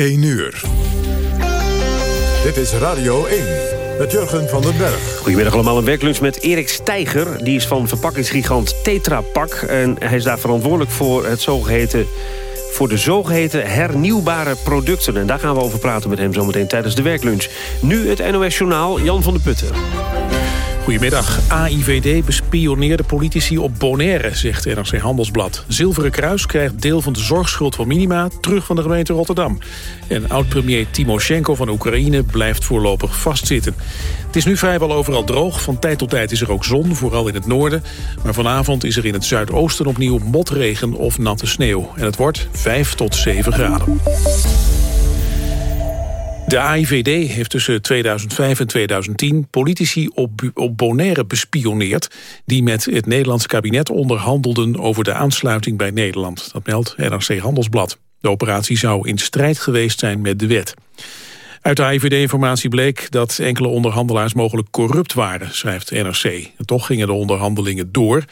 1 uur. Dit is Radio 1 met Jurgen van den Berg. Goedemiddag allemaal, een werklunch met Erik Steiger. Die is van verpakkingsgigant Tetra Pak. En hij is daar verantwoordelijk voor, het zogeheten, voor de zogeheten hernieuwbare producten. En daar gaan we over praten met hem zometeen tijdens de werklunch. Nu het NOS Journaal, Jan van der Putten. Goedemiddag. AIVD bespioneerde politici op Bonaire, zegt NRC Handelsblad. Zilveren Kruis krijgt deel van de zorgschuld van Minima terug van de gemeente Rotterdam. En oud-premier Timoshenko van Oekraïne blijft voorlopig vastzitten. Het is nu vrijwel overal droog. Van tijd tot tijd is er ook zon, vooral in het noorden. Maar vanavond is er in het zuidoosten opnieuw motregen of natte sneeuw. En het wordt 5 tot 7 graden. De AIVD heeft tussen 2005 en 2010 politici op, Bonaire bespioneerd... die met het Nederlandse kabinet onderhandelden over de aansluiting bij Nederland. Dat meldt NRC Handelsblad. De operatie zou in strijd geweest zijn met de wet. Uit de AIVD-informatie bleek dat enkele onderhandelaars mogelijk corrupt waren, schrijft NRC. Toch gingen de onderhandelingen door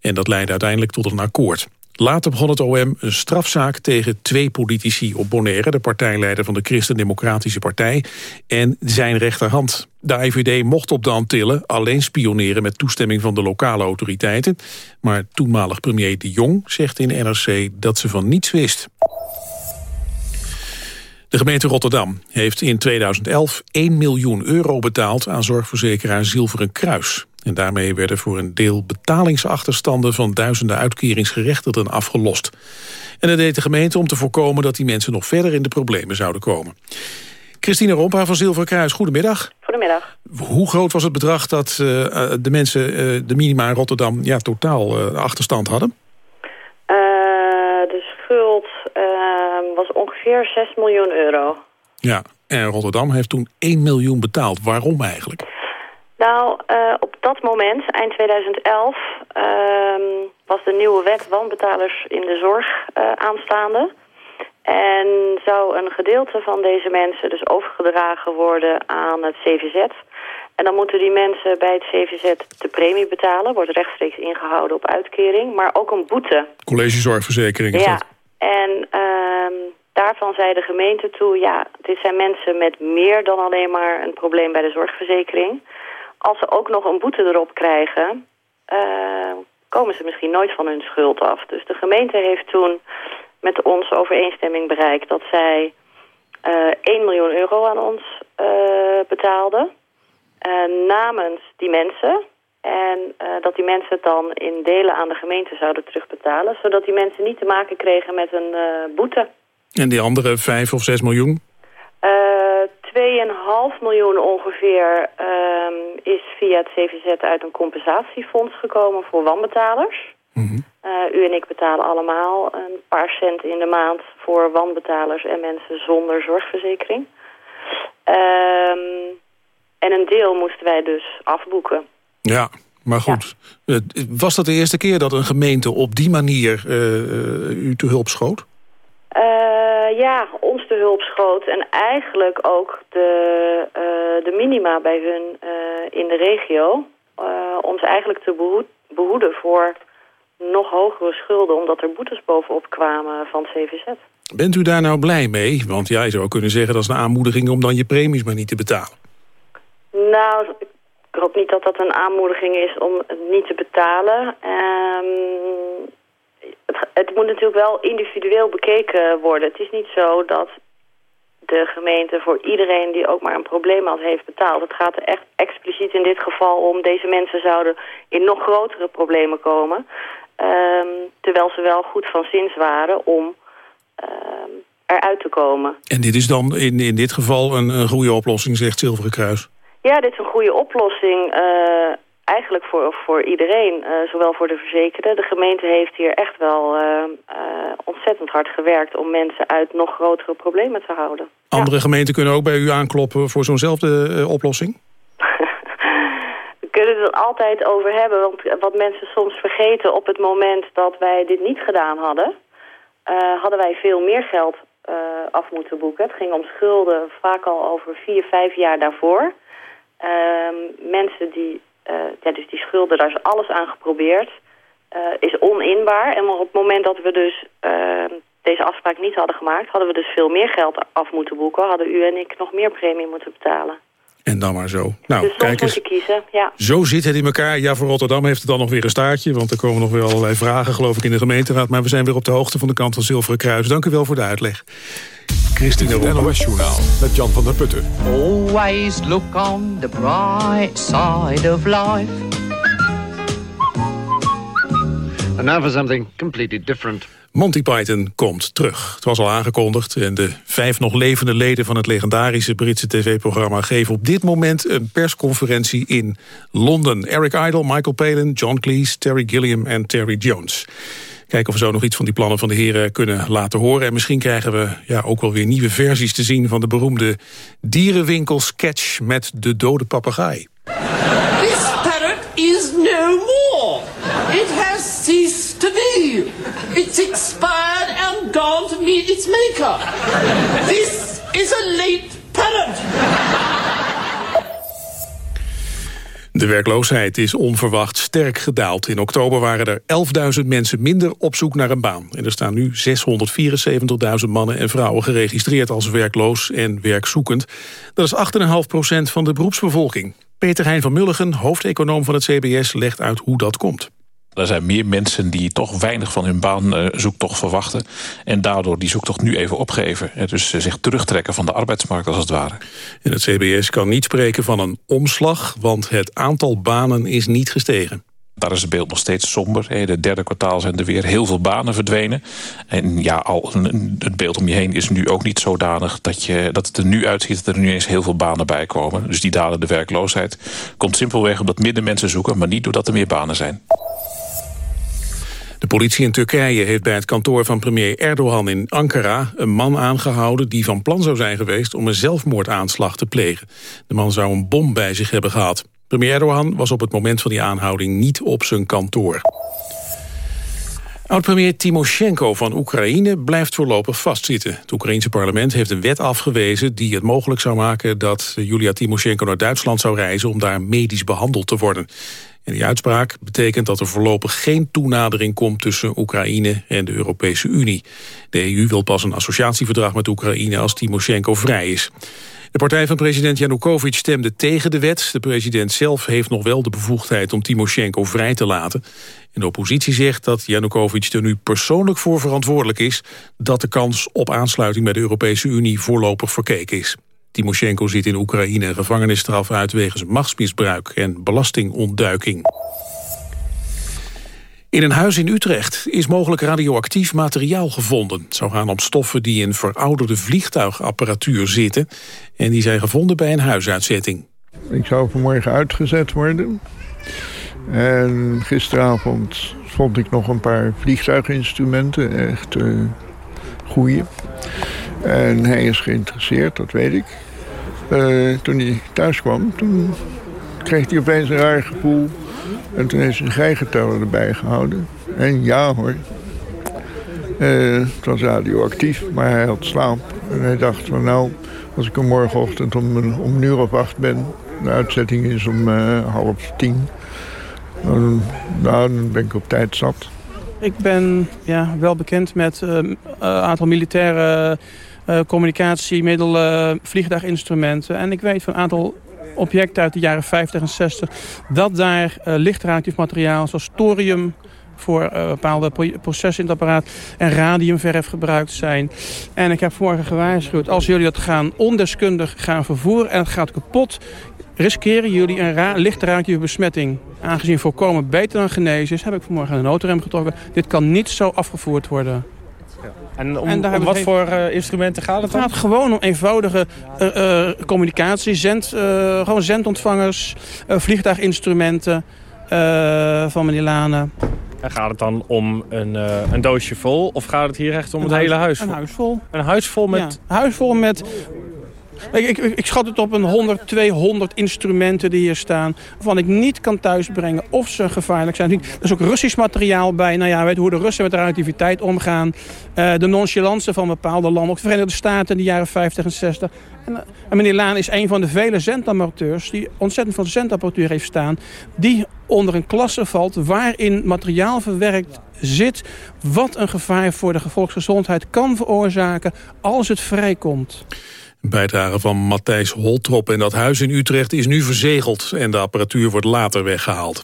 en dat leidde uiteindelijk tot een akkoord. Later begon het OM een strafzaak tegen twee politici op Bonaire... de partijleider van de Christen-Democratische Partij en zijn rechterhand. De IVD mocht op de Antillen alleen spioneren met toestemming van de lokale autoriteiten. Maar toenmalig premier De Jong zegt in NRC dat ze van niets wist. De gemeente Rotterdam heeft in 2011 1 miljoen euro betaald aan zorgverzekeraar Zilveren Kruis. En daarmee werden voor een deel betalingsachterstanden van duizenden uitkeringsgerechtigden afgelost. En dat deed de gemeente om te voorkomen dat die mensen nog verder in de problemen zouden komen. Christine Rompa van Zilveren Kruis, goedemiddag. Goedemiddag. Hoe groot was het bedrag dat uh, de mensen, uh, de minima in Rotterdam, ja, totaal uh, achterstand hadden? de schuld was ongeveer 6 miljoen euro. Ja, en Rotterdam heeft toen 1 miljoen betaald. Waarom eigenlijk? Nou, uh, op dat moment, eind 2011, uh, was de nieuwe wet wanbetalers in de zorg uh, aanstaande. En zou een gedeelte van deze mensen dus overgedragen worden aan het CVZ. En dan moeten die mensen bij het CVZ de premie betalen. Wordt rechtstreeks ingehouden op uitkering. Maar ook een boete. Collegezorgverzekering is ja. dat? En ehm, daarvan zei de gemeente toe... ja, dit zijn mensen met meer dan alleen maar een probleem bij de zorgverzekering als ze ook nog een boete erop krijgen... Uh, komen ze misschien nooit van hun schuld af. Dus de gemeente heeft toen met ons overeenstemming bereikt... dat zij uh, eh, 1 miljoen euro aan ons uh, betaalde... namens die mensen... En dat die mensen het dan in delen aan de gemeente zouden terugbetalen... zodat die mensen niet te maken kregen met een boete. En die andere 5 of 6 miljoen? 2,5 miljoen ongeveer um, is via het CVZ uit een compensatiefonds gekomen voor wanbetalers. Mm uh, u en ik betalen allemaal een paar cent in de maand voor wanbetalers en mensen zonder zorgverzekering. Um, en een deel moesten wij dus afboeken. Ja, maar goed. Ja. Was dat de eerste keer dat een gemeente op die manier uh, u te hulp schoot? Uh, ja, ons de hulp schoot en eigenlijk ook de, uh, de minima bij hun uh, in de regio. om ze eigenlijk te behoed, behoeden voor nog hogere schulden... omdat er boetes bovenop kwamen van het CVZ. Bent u daar nou blij mee? Want jij ja, zou kunnen zeggen dat is een aanmoediging om dan je premies maar niet te betalen. Nou, ik hoop niet dat dat een aanmoediging is om het niet te betalen. Um, het, het, moet natuurlijk wel individueel bekeken worden. Het is niet zo dat de gemeente voor iedereen die ook maar een probleem had heeft betaald. Het gaat er echt expliciet in dit geval om deze mensen zouden in nog grotere problemen komen. Um, terwijl ze wel goed van zins waren om um, eruit te komen. En dit is dan in, in dit geval een, een goede oplossing, zegt Zilveren Kruis? Ja, dit is een goede oplossing. Uh, eigenlijk voor, voor iedereen, uh, zowel voor de verzekerden. De gemeente heeft hier echt wel uh, uh, ontzettend hard gewerkt... om mensen uit nog grotere problemen te houden. Andere ja. gemeenten kunnen ook bij u aankloppen voor zo'nzelfde oplossing? We kunnen het er altijd over hebben. Want wat mensen soms vergeten op het moment dat wij dit niet gedaan hadden... hadden wij veel meer geld af moeten boeken. Het ging om schulden vaak al over vier, vijf jaar daarvoor... Ehm, mensen die ja, dus die schulden, daar is alles aan geprobeerd. Uh, is oninbaar. En op het moment dat we dus uh, deze afspraak niet hadden gemaakt... hadden we dus veel meer geld af moeten boeken. Hadden u en ik nog meer premie moeten betalen. En dan maar zo. Nou, dus kijk eens. moet je kiezen, ja. Zo zit het in elkaar. Ja, voor Rotterdam heeft het dan nog weer een staartje. Want er komen nog wel allerlei vragen, geloof ik, in de gemeenteraad. Maar we zijn weer op de hoogte van de kant van Zilveren Kruis. Dank u wel voor de uitleg. Christine Het NOS-journaal met Jan van der Putten. Always look on the bright side of life. And now for something completely different. Monty Python komt terug. Het was al aangekondigd en de vijf nog levende leden van het legendarische Britse tv-programma geven op dit moment een persconferentie in Londen. Eric Idle, Michael Palin, John Cleese, Terry Gilliam en Terry Jones. Kijken of we zo nog iets van die plannen van de heren kunnen laten horen. En misschien krijgen we ja, ook wel weer nieuwe versies te zien... van de beroemde dierenwinkel-sketch met de dode papegaai. This parrot is no more. It has to meet its maker. This is a late parrot. De werkloosheid is onverwacht sterk gedaald. In oktober waren er 11.000 mensen minder op zoek naar een baan. En er staan nu 674.000 mannen en vrouwen geregistreerd als werkloos en werkzoekend. Dat is 8,5% van de beroepsbevolking. Peter Hein van Mulligen, hoofdeconoom van het CBS, legt uit hoe dat komt. Er zijn meer mensen die toch weinig van hun baanzoektocht verwachten... en daardoor die zoektocht nu even opgeven. Dus zich terugtrekken van de arbeidsmarkt als het ware. En het CBS kan niet spreken van een omslag... want het aantal banen is niet gestegen. Daar is het beeld nog steeds somber. De derde kwartaal zijn er weer heel veel banen verdwenen. En ja, al, het beeld om je heen is nu ook niet zodanig... Dat, je, dat het er nu uitziet dat er nu eens heel veel banen bij komen. Dus die dalende werkloosheid komt simpelweg omdat minder mensen zoeken... maar niet doordat er meer banen zijn. De politie in Turkije heeft bij het kantoor van premier Erdogan in Ankara... een man aangehouden die van plan zou zijn geweest om een zelfmoordaanslag te plegen. De man zou een bom bij zich hebben gehad. Premier Erdogan was op het moment van die aanhouding niet op zijn kantoor. Oud-premier Timoshenko van Oekraïne blijft voorlopig vastzitten. Het Oekraïense parlement heeft een wet afgewezen die het mogelijk zou maken dat Julia Timoshenko naar Duitsland zou reizen om daar medisch behandeld te worden. En die uitspraak betekent dat er voorlopig geen toenadering komt tussen Oekraïne en de Europese Unie. De EU wil pas een associatieverdrag met Oekraïne als Timoshenko vrij is. De partij van president Janukovic stemde tegen de wet. De president zelf heeft nog wel de bevoegdheid om Timoshenko vrij te laten. En de oppositie zegt dat Janukovic er nu persoonlijk voor verantwoordelijk is... dat de kans op aansluiting bij de Europese Unie voorlopig verkeken is. Timoshenko zit in Oekraïne een gevangenisstraf uit wegens machtsmisbruik en belastingontduiking. In een huis in Utrecht is mogelijk radioactief materiaal gevonden. Het zou gaan om stoffen die in verouderde vliegtuigapparatuur zitten... en die zijn gevonden bij een huisuitzetting. Ik zou vanmorgen uitgezet worden. En gisteravond vond ik nog een paar vliegtuiginstrumenten, echt uh, goeie. En hij is geïnteresseerd, dat weet ik. Uh, toen hij thuis kwam, toen kreeg hij opeens een raar gevoel. En toen heeft hij een geigeteller erbij gehouden. En ja hoor, uh, het was radioactief, maar hij had slaap. En hij dacht van nou, als ik er morgenochtend om een, om een uur of acht ben... de uitzetting is om uh, half tien... Dan, nou, dan ben ik op tijd zat. Ik ben ja, wel bekend met een aantal militaire uh, communicatiemiddelen, vliegtuiginstrumenten. En ik weet van een aantal objecten uit de jaren 50 en 60... dat daar uh, lichtradioactief materiaal zoals thorium voor bepaalde processen in het apparaat en radiumverf gebruikt zijn. En ik heb vanmorgen gewaarschuwd, als jullie dat gaan ondeskundig gaan vervoeren en het gaat kapot, riskeren jullie een ra besmetting. Aangezien voorkomen beter dan genezen is, heb ik vanmorgen een noodrem getrokken. Dit kan niet zo afgevoerd worden. En om, en om wat voor uh, instrumenten gaat het Het gaat gewoon om eenvoudige uh, uh, communicatie. Zend, gewoon zendontvangers, vliegtuiginstrumenten van meneer Lane. En gaat het dan om een, een doosje vol? Of gaat het hier echt om een het huis, hele huis vol? Een huis vol. Een huis vol met... Ja, een huis vol met ik, ik, schat het op een 100, 200 instrumenten die hier staan... waarvan ik niet kan thuisbrengen of ze gevaarlijk zijn. Er is ook Russisch materiaal bij. Nou ja, weet hoe de Russen met radioactiviteit omgaan. Uh, de nonchalance van bepaalde landen. Ook de Verenigde Staten in de jaren 50 en 60. En, en meneer Laan is een van de vele zendamateurs... die ontzettend veel zendapparatuur heeft staan... die onder een klasse valt... waarin materiaal verwerkt zit... wat een gevaar voor de volksgezondheid kan veroorzaken als het vrijkomt. Een bijdrage van Matthijs Holtrop en dat huis in Utrecht is nu verzegeld... en de apparatuur wordt later weggehaald.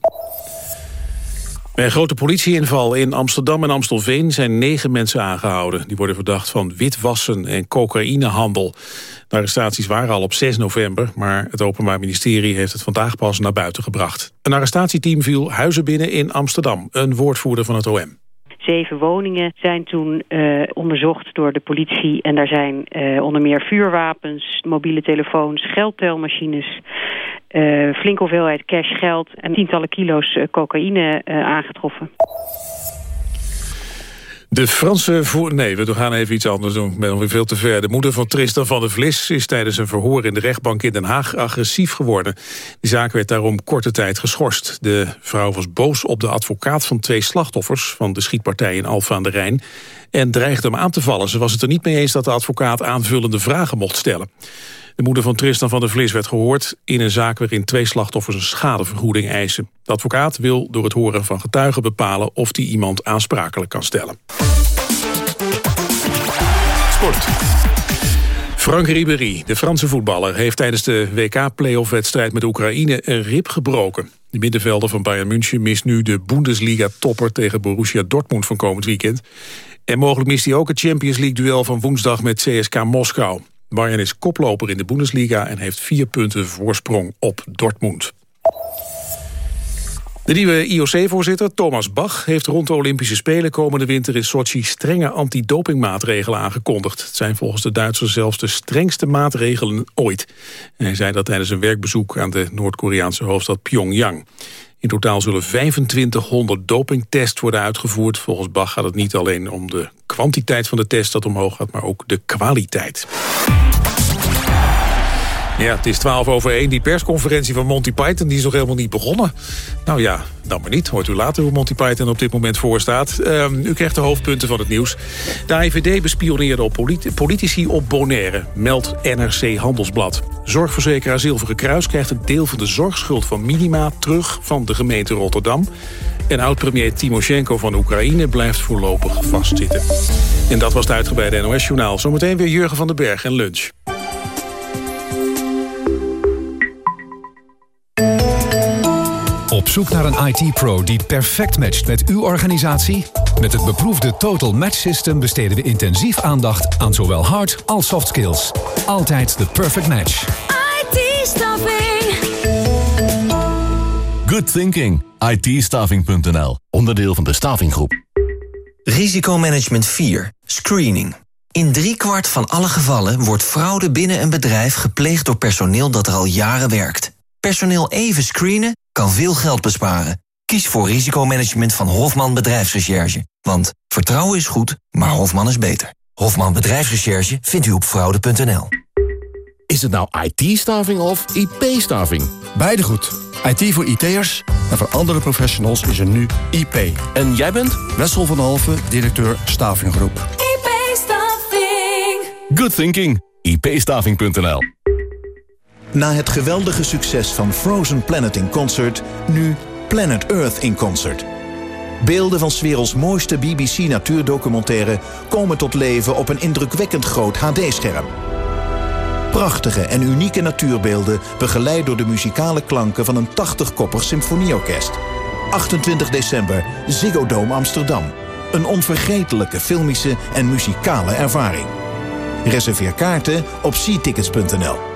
Bij een grote politieinval in Amsterdam en Amstelveen zijn negen mensen aangehouden. Die worden verdacht van witwassen en cocaïnehandel. De arrestaties waren al op 6 november, maar het Openbaar Ministerie heeft het vandaag pas naar buiten gebracht. Een arrestatieteam viel huizen binnen in Amsterdam, een woordvoerder van het OM. Zeven woningen zijn toen uh, onderzocht door de politie. En daar zijn uh, onder meer vuurwapens, mobiele telefoons, geldtelmachines... Uh, flinke hoeveelheid cash, geld en tientallen kilo's cocaïne aangetroffen. De Franse voor... Nee, we gaan even iets anders doen. Ik ben alweer veel te ver. De moeder van Tristan van der Vlis is tijdens een verhoor in de rechtbank in Den Haag agressief geworden. Die zaak werd daarom korte tijd geschorst. De vrouw was boos op de advocaat van twee slachtoffers van de schietpartij in Alfa aan de Rijn en dreigde hem aan te vallen. Ze was het er niet mee eens dat de advocaat aanvullende vragen mocht stellen. De moeder van Tristan van der Vlis werd gehoord in een zaak waarin twee slachtoffers een schadevergoeding eisen. De advocaat wil door het horen van getuigen bepalen of die iemand aansprakelijk kan stellen. Sport. Frank Ribéry, de Franse voetballer, heeft tijdens de WK-playoff-wedstrijd met Oekraïne een rib gebroken. De middenvelder van Bayern München mist nu de Bundesliga-topper tegen Borussia Dortmund van komend weekend. En mogelijk mist hij ook het Champions League-duel van woensdag met CSK Moskou. Bayern is koploper in de Bundesliga en heeft vier punten voorsprong op Dortmund. De nieuwe IOC-voorzitter Thomas Bach heeft rond de Olympische Spelen komende winter in Sochi strenge antidopingmaatregelen aangekondigd. Het zijn volgens de Duitsers zelfs de strengste maatregelen ooit. En hij zei dat tijdens een werkbezoek aan de Noord-Koreaanse hoofdstad Pyongyang. In totaal zullen 2500 dopingtests worden uitgevoerd. Volgens Bach gaat het niet alleen om de kwantiteit van de test dat omhoog gaat, maar ook de kwaliteit. Ja, het is 12 over 1. Die persconferentie van Monty Python die is nog helemaal niet begonnen. Nou ja, dan maar niet. Hoort u later hoe Monty Python op dit moment voorstaat. Uh, u krijgt de hoofdpunten van het nieuws. De AIVD bespioneerde op politici op Bonaire, meldt NRC Handelsblad. Zorgverzekeraar Zilveren Kruis krijgt een deel van de zorgschuld van Minima terug van de gemeente Rotterdam. En oud-premier Timoshenko van Oekraïne blijft voorlopig vastzitten. En dat was het uitgebreide NOS-journaal. Zometeen weer Jurgen van den Berg en lunch. Op zoek naar een IT-pro die perfect matcht met uw organisatie? Met het beproefde Total Match System besteden we intensief aandacht aan zowel hard als soft skills. Altijd de perfect match. IT-staffing. Good thinking. it Onderdeel van de Stavinggroep. Risicomanagement 4. Screening. In driekwart van alle gevallen wordt fraude binnen een bedrijf gepleegd door personeel dat er al jaren werkt. Personeel even screenen kan veel geld besparen. Kies voor risicomanagement van Hofman Bedrijfsrecherche. Want vertrouwen is goed, maar Hofman is beter. Hofman Bedrijfsrecherche vindt u op fraude.nl. Is het nou IT-staving of IP-staving? Beide goed. IT voor IT'ers en voor andere professionals is er nu IP. En jij bent? Wessel van Halve, directeur Stavinggroep. IP-staving. Good thinking. ipstaving.nl Na het geweldige succes van Frozen Planet in Concert... nu Planet Earth in Concert. Beelden van 's werelds mooiste BBC-natuurdocumentaire... komen tot leven op een indrukwekkend groot HD-scherm. Prachtige en unieke natuurbeelden... begeleid door de muzikale klanken van een 80-koppig symfonieorkest. 28 december, Ziggo Dome Amsterdam. Een onvergetelijke filmische en muzikale ervaring. Reserveer kaarten op seatickets.nl.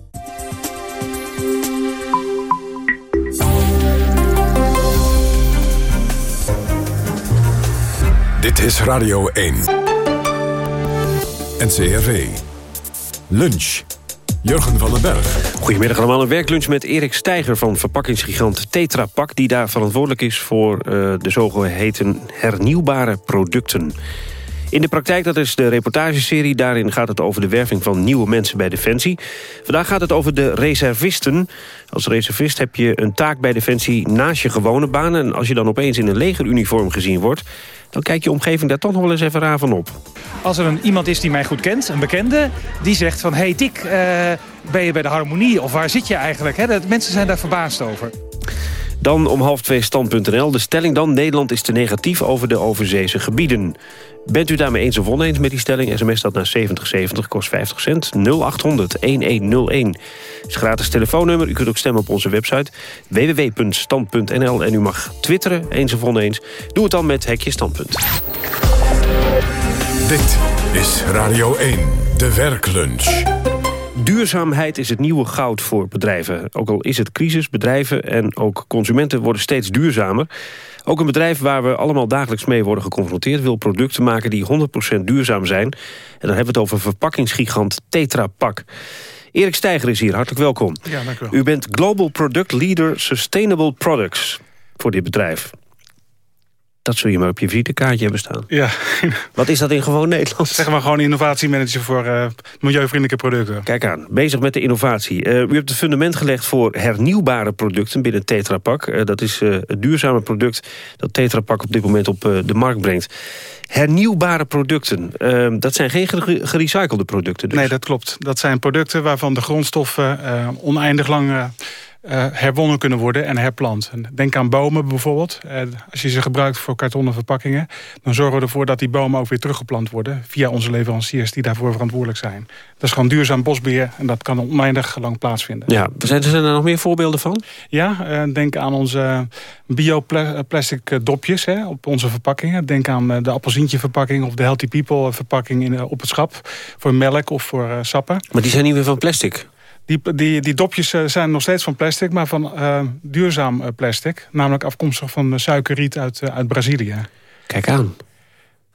Dit is Radio 1. NCRV. Lunch. Jurgen van den Berg. Goedemiddag allemaal. Een werklunch met Erik Steiger van verpakkingsgigant Tetra Pak... die daar verantwoordelijk is voor uh, de zogeheten hernieuwbare producten. In de praktijk, dat is de reportageserie. Daarin gaat het over de werving van nieuwe mensen bij Defensie. Vandaag gaat het over de reservisten. Als reservist heb je een taak bij Defensie naast je gewone baan. En als je dan opeens in een legeruniform gezien wordt... dan kijkt je omgeving daar toch nog wel eens even raar van op. Als er een, iemand is die mij goed kent, een bekende... die zegt van, hey Dick, uh, ben je bij de harmonie of waar zit je eigenlijk? Dat, mensen zijn daar verbaasd over. Dan om half twee stand.nl. De stelling dan, Nederland is te negatief over de overzeese gebieden. Bent u daarmee eens of oneens met die stelling? SMS dat naar 7070, kost 50 cent. 0800 1101 is gratis telefoonnummer. U kunt ook stemmen op onze website www.stand.nl. En u mag twitteren, eens of oneens. Doe het dan met Hekje Standpunt. Dit is Radio 1, de werklunch. Duurzaamheid is het nieuwe goud voor bedrijven. Ook al is het crisis, bedrijven en ook consumenten worden steeds duurzamer. Ook een bedrijf waar we allemaal dagelijks mee worden geconfronteerd... wil producten maken die 100% duurzaam zijn. En dan hebben we het over verpakkingsgigant Tetra Pak. Erik Steiger is hier, hartelijk welkom. Ja, dank u wel. U bent Global Product Leader Sustainable Products voor dit bedrijf. Dat zul je maar op je visitekaartje hebben staan. Ja. Wat is dat in gewoon Nederlands? Zeg maar gewoon innovatiemanager voor uh, milieuvriendelijke producten. Kijk aan, bezig met de innovatie. Uh, u hebt het fundament gelegd voor hernieuwbare producten binnen Tetra Pak. Uh, dat is het duurzame product dat Tetra Pak op dit moment op de markt brengt. Hernieuwbare producten, dat zijn geen gerecyclede producten dus. Nee, dat klopt. Dat zijn producten waarvan de grondstoffen oneindig lang uh, herwonnen kunnen worden en herplant. Denk aan bomen bijvoorbeeld. Uh, als je ze gebruikt voor kartonnen verpakkingen... dan zorgen we ervoor dat die bomen ook weer teruggeplant worden... via onze leveranciers die daarvoor verantwoordelijk zijn. Dat is gewoon duurzaam bosbeheer en dat kan oneindig lang plaatsvinden. Ja, zijn er nog meer voorbeelden van? Ja, uh, denk aan onze bioplastic dopjes hè, op onze verpakkingen. Denk aan de appelsientje verpakking of de Healthy People verpakking in, op het schap... voor melk of voor sappen. Maar die zijn niet meer van plastic? Die, die, die dopjes eh, zijn nog steeds van plastic, maar van uh, duurzaam eh, plastic. Namelijk afkomstig van suikerriet uit, uit Brazilië. Kijk aan.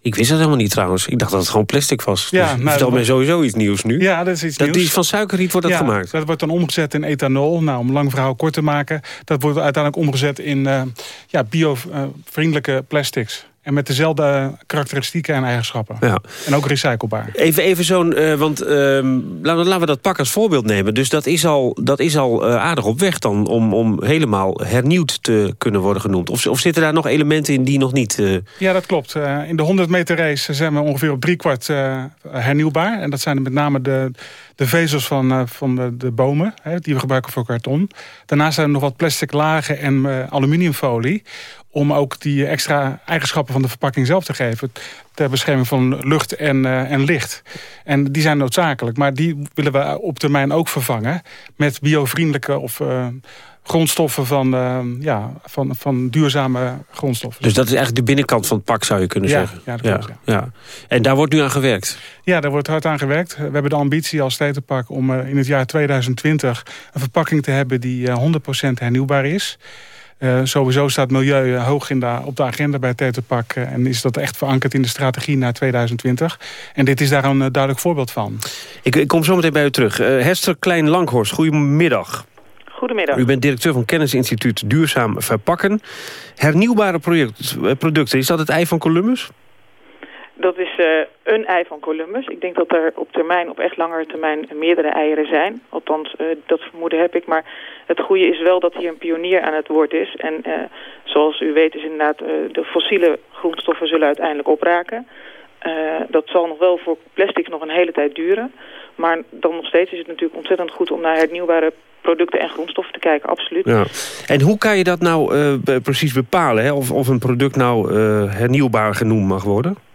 Ik wist het helemaal niet trouwens. Ik dacht dat het gewoon plastic was. Ja, dus nou, mij sowieso iets nieuws nu. Ja, dat is iets dat, nieuws. Die van suikerriet wordt dat ja, gemaakt? dat wordt dan omgezet in ethanol. Nou, om lang verhaal kort te maken. Dat wordt uiteindelijk omgezet in uh, ja, bio-vriendelijke plastics. En met dezelfde karakteristieken en eigenschappen. Ja. En ook recyclebaar. Even, even zo'n, uh, want uh, laten, laten, we dat pak als voorbeeld nemen. Dus dat is al, dat is al uh, aardig op weg dan om, om helemaal hernieuwd te kunnen worden genoemd. Of, of zitten daar nog elementen in die nog niet... Eh, ja, dat klopt. in de 100 meter race zijn we ongeveer op driekwart hernieuwbaar. En dat zijn met name de, de vezels van, van de, de bomen, hè, die we gebruiken voor karton. Daarnaast zijn er nog wat plastic lagen en aluminiumfolie om ook die extra eigenschappen van de verpakking zelf te geven... ter bescherming van lucht en, uh, en licht. En die zijn noodzakelijk, maar die willen we op termijn ook vervangen... met biovriendelijke of uh, grondstoffen van, uh, ja, van, van duurzame grondstoffen. Dus dat is eigenlijk de binnenkant van het pak, zou je kunnen ja, zeggen? Ja, dat klopt, ja. ja. En daar wordt nu aan gewerkt? Ja, daar wordt hard aan gewerkt. We hebben de ambitie als Stetenpak om in het jaar 2020... een verpakking te hebben die 100% hernieuwbaar is... Uh, sowieso staat milieu uh, hoog in de, op de agenda bij Tetrapak. Uh, en is dat echt verankerd in de strategie naar 2020. En dit is daar een duidelijk voorbeeld van. Ik, ik kom zo meteen bij u terug. Hester Klein-Langhorst, goedemiddag. Goedemiddag. U bent directeur van Kennisinstituut Duurzaam Verpakken. Hernieuwbare product, producten, is dat het ei van Columbus? Dat is uh, een ei van Columbus. Ik denk dat er op termijn, op echt langere termijn, meerdere eieren zijn. Althans, uh, dat vermoeden heb ik. Maar het goede is wel dat hier een pionier aan het woord is. En uh, zoals u weet is inderdaad, de fossiele grondstoffen zullen uiteindelijk opraken. dat zal nog wel voor plastics nog een hele tijd duren. Maar dan nog steeds is het natuurlijk ontzettend goed om naar hernieuwbare producten en grondstoffen te kijken, absoluut. Ja. En hoe kan je dat nou precies bepalen? Hè? Of, of een product nou hernieuwbaar genoemd mag worden?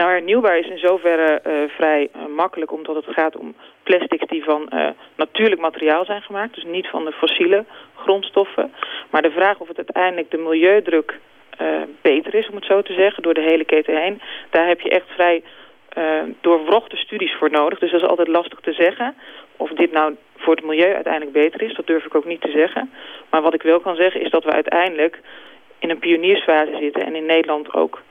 Nou, hernieuwbaar is in zoverre uh, vrij uh, makkelijk omdat het gaat om plastics die van uh, natuurlijk materiaal zijn gemaakt. Dus niet van de fossiele grondstoffen. Maar de vraag of het uiteindelijk de milieudruk beter is, om het zo te zeggen, door de hele keten heen. Daar heb je echt vrij doorwrochte studies voor nodig. Dus dat is altijd lastig te zeggen. Of dit nou voor het milieu uiteindelijk beter is, dat durf ik ook niet te zeggen. Maar wat ik wel kan zeggen is dat we uiteindelijk in een pioniersfase zitten en in Nederland ook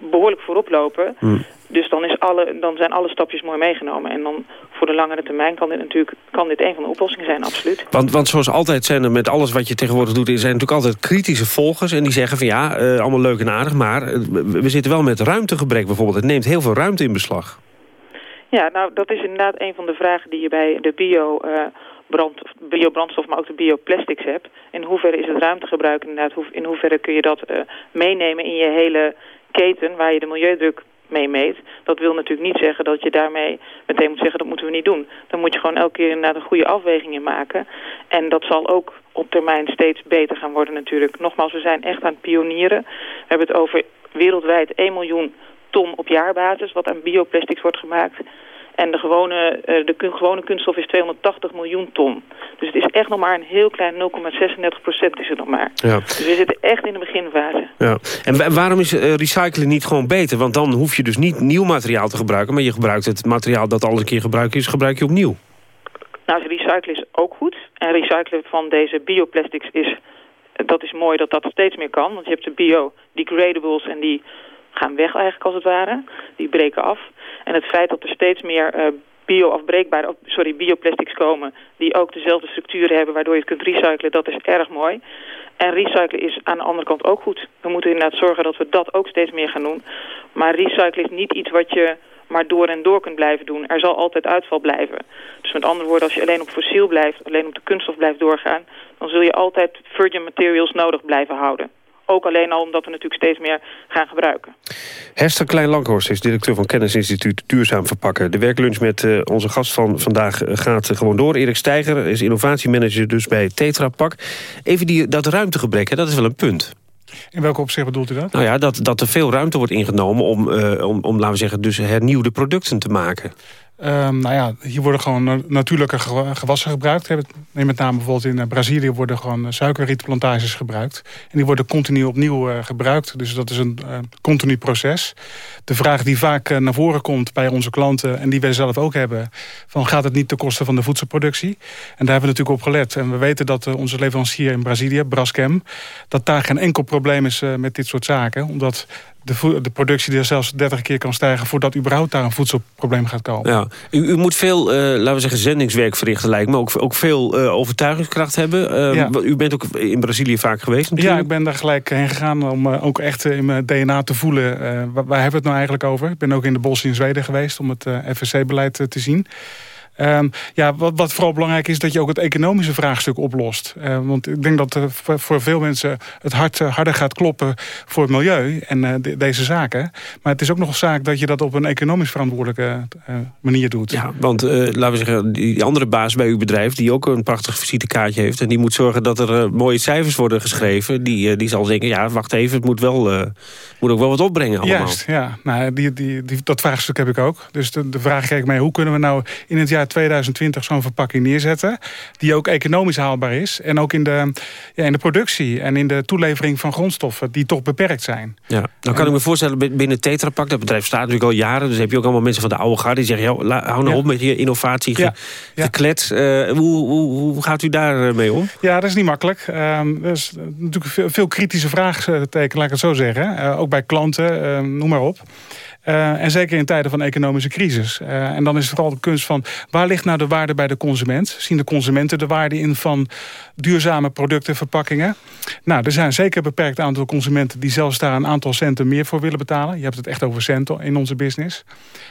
behoorlijk voorop lopen. Hmm. Dus dan, is alle, dan zijn alle stapjes mooi meegenomen. En dan voor de langere termijn kan dit natuurlijk kan dit een van de oplossingen zijn, absoluut. Want, want zoals altijd zijn er met alles wat je tegenwoordig doet... er zijn natuurlijk altijd kritische volgers. En die zeggen van ja, eh, allemaal leuk en aardig... maar eh, we, zitten wel met ruimtegebrek bijvoorbeeld. Het neemt heel veel ruimte in beslag. Ja, nou dat is inderdaad een van de vragen die je bij de bio, eh, brand, biobrandstof, maar ook de bioplastics hebt. In hoeverre is het ruimtegebruik inderdaad, in hoeverre kun je dat meenemen in je hele keten waar je de milieudruk mee meet. Dat wil natuurlijk niet zeggen dat je daarmee meteen moet zeggen dat moeten we niet doen. Dan moet je gewoon elke keer inderdaad een goede afweging in maken. En dat zal ook op termijn steeds beter gaan worden natuurlijk. Nogmaals, we zijn echt aan het pionieren. We hebben het over wereldwijd 1 miljoen ton op jaarbasis wat aan bioplastics wordt gemaakt. En de gewone, eh, de gewone kunststof is 280 miljoen ton. Dus het is echt nog maar een heel klein 0,36 procent is het nog maar. Ja. Dus we zitten echt in de beginfase. Ja. En wa- waarom is eh, recyclen niet gewoon beter? Want dan hoef je dus niet nieuw materiaal te gebruiken... maar je gebruikt het materiaal dat al een keer gebruikt is... gebruik je opnieuw. Nou, recyclen is ook goed. En recyclen van deze bioplastics is... Dat is mooi dat dat steeds meer kan. Want je hebt de biodegradables en die gaan weg eigenlijk als het ware. Die breken af. En het feit dat er steeds meer eh bio-afbreekbare, sorry, bioplastics komen... die ook dezelfde structuren hebben waardoor je het kunt recyclen, dat is erg mooi. En recyclen is aan de andere kant ook goed. We moeten inderdaad zorgen dat we dat ook steeds meer gaan doen. Maar recyclen is niet iets wat je maar door en door kunt blijven doen. Er zal altijd uitval blijven. Dus met andere woorden, als je alleen op fossiel blijft, alleen op de kunststof blijft doorgaan, dan zul je altijd virgin materials nodig blijven houden. Ook alleen al omdat we natuurlijk steeds meer gaan gebruiken. Hester Klein-Lankhorst is directeur van Kennisinstituut Duurzaam Verpakken. De werklunch met eh, onze gast van vandaag eh, gaat gewoon door. Erik Steiger is innovatiemanager dus bij Tetra Pak. Even die, dat ruimtegebrek, hè, dat is wel een punt. In welke opzicht bedoelt u dat? Nou ja, dat, dat er veel ruimte wordt ingenomen om, eh, om, om, laten we zeggen, dus hernieuwde producten te maken. Ehm, nou ja, hier worden gewoon na- natuurlijke gewa- gewassen gebruikt. Met name bijvoorbeeld in eh, Brazilië worden gewoon eh, suikerrietplantages gebruikt. En die worden continu opnieuw eh, gebruikt. Dus dat is een eh, continu proces. De vraag die vaak naar voren komt bij onze klanten... en die wij zelf ook hebben... van gaat het niet ten koste van de voedselproductie? En daar hebben we natuurlijk op gelet. En we weten dat onze leverancier in Brazilië, Braskem... dat daar geen enkel probleem is met dit soort zaken. Omdat de, de productie er zelfs 30 keer kan stijgen... voordat überhaupt daar een voedselprobleem gaat komen. Ja. U, u moet veel, eh, laten we zeggen, zendingswerk verrichten lijkt me. Ook, ook veel eh, overtuigingskracht hebben. Eh, Ja. U bent ook in Brazilië vaak geweest natuurlijk. Ja, ik ben daar gelijk heen gegaan om ook echt in mijn DNA te voelen. waar, waar hebben we het nou eigenlijk over? Ik ben ook in de bossen in Zweden geweest om het FSC-beleid te zien. Ehm, ja, wat, wat vooral belangrijk is, dat je ook het economische vraagstuk oplost. Eh, want ik denk dat voor, veel mensen het hart eh, harder gaat kloppen voor het milieu en eh, de- deze zaken. Maar het is ook nog een zaak dat je dat op een economisch verantwoordelijke eh, manier doet. Ja, want laten we zeggen, die andere baas bij uw bedrijf... die ook een prachtig visitekaartje heeft... en die moet zorgen dat er mooie cijfers worden geschreven... die, die zal denken, ja, wacht even, het moet, wel, moet ook wel wat opbrengen allemaal. Juist, ja. Nou, die, die, die, dat vraagstuk heb ik ook. Dus de, de vraag kreeg ik mee, hoe kunnen we nou in het jaar 2020 zo'n verpakking neerzetten... die ook economisch haalbaar is. En ook in de, ja, in de productie en in de toelevering van grondstoffen... die toch beperkt zijn. Ja, dan kan ik me voorstellen, bi- binnen Tetra Pak, dat bedrijf staat natuurlijk al jaren... dus heb je ook allemaal mensen van de oude garde die zeggen... Joh, hou nou Ja. op met je innovatie, ge, Ja. Ja. geklets. Eh, hoe, hoe, hoe gaat u daar eh, mee om? Ja, dat is niet makkelijk. Ehm er is natuurlijk veel, veel kritische vraagtekenen, laat ik het zo zeggen. Eh, ook bij klanten, eh, noem maar op. Eh, en zeker in tijden van economische crisis. Eh, en dan is het vooral de kunst van... waar ligt nou de waarde bij de consument? Zien de consumenten de waarde in van duurzame producten, verpakkingen? Nou, er zijn zeker een beperkt aantal consumenten... die zelfs daar een aantal centen meer voor willen betalen. Je hebt het echt over centen in onze business.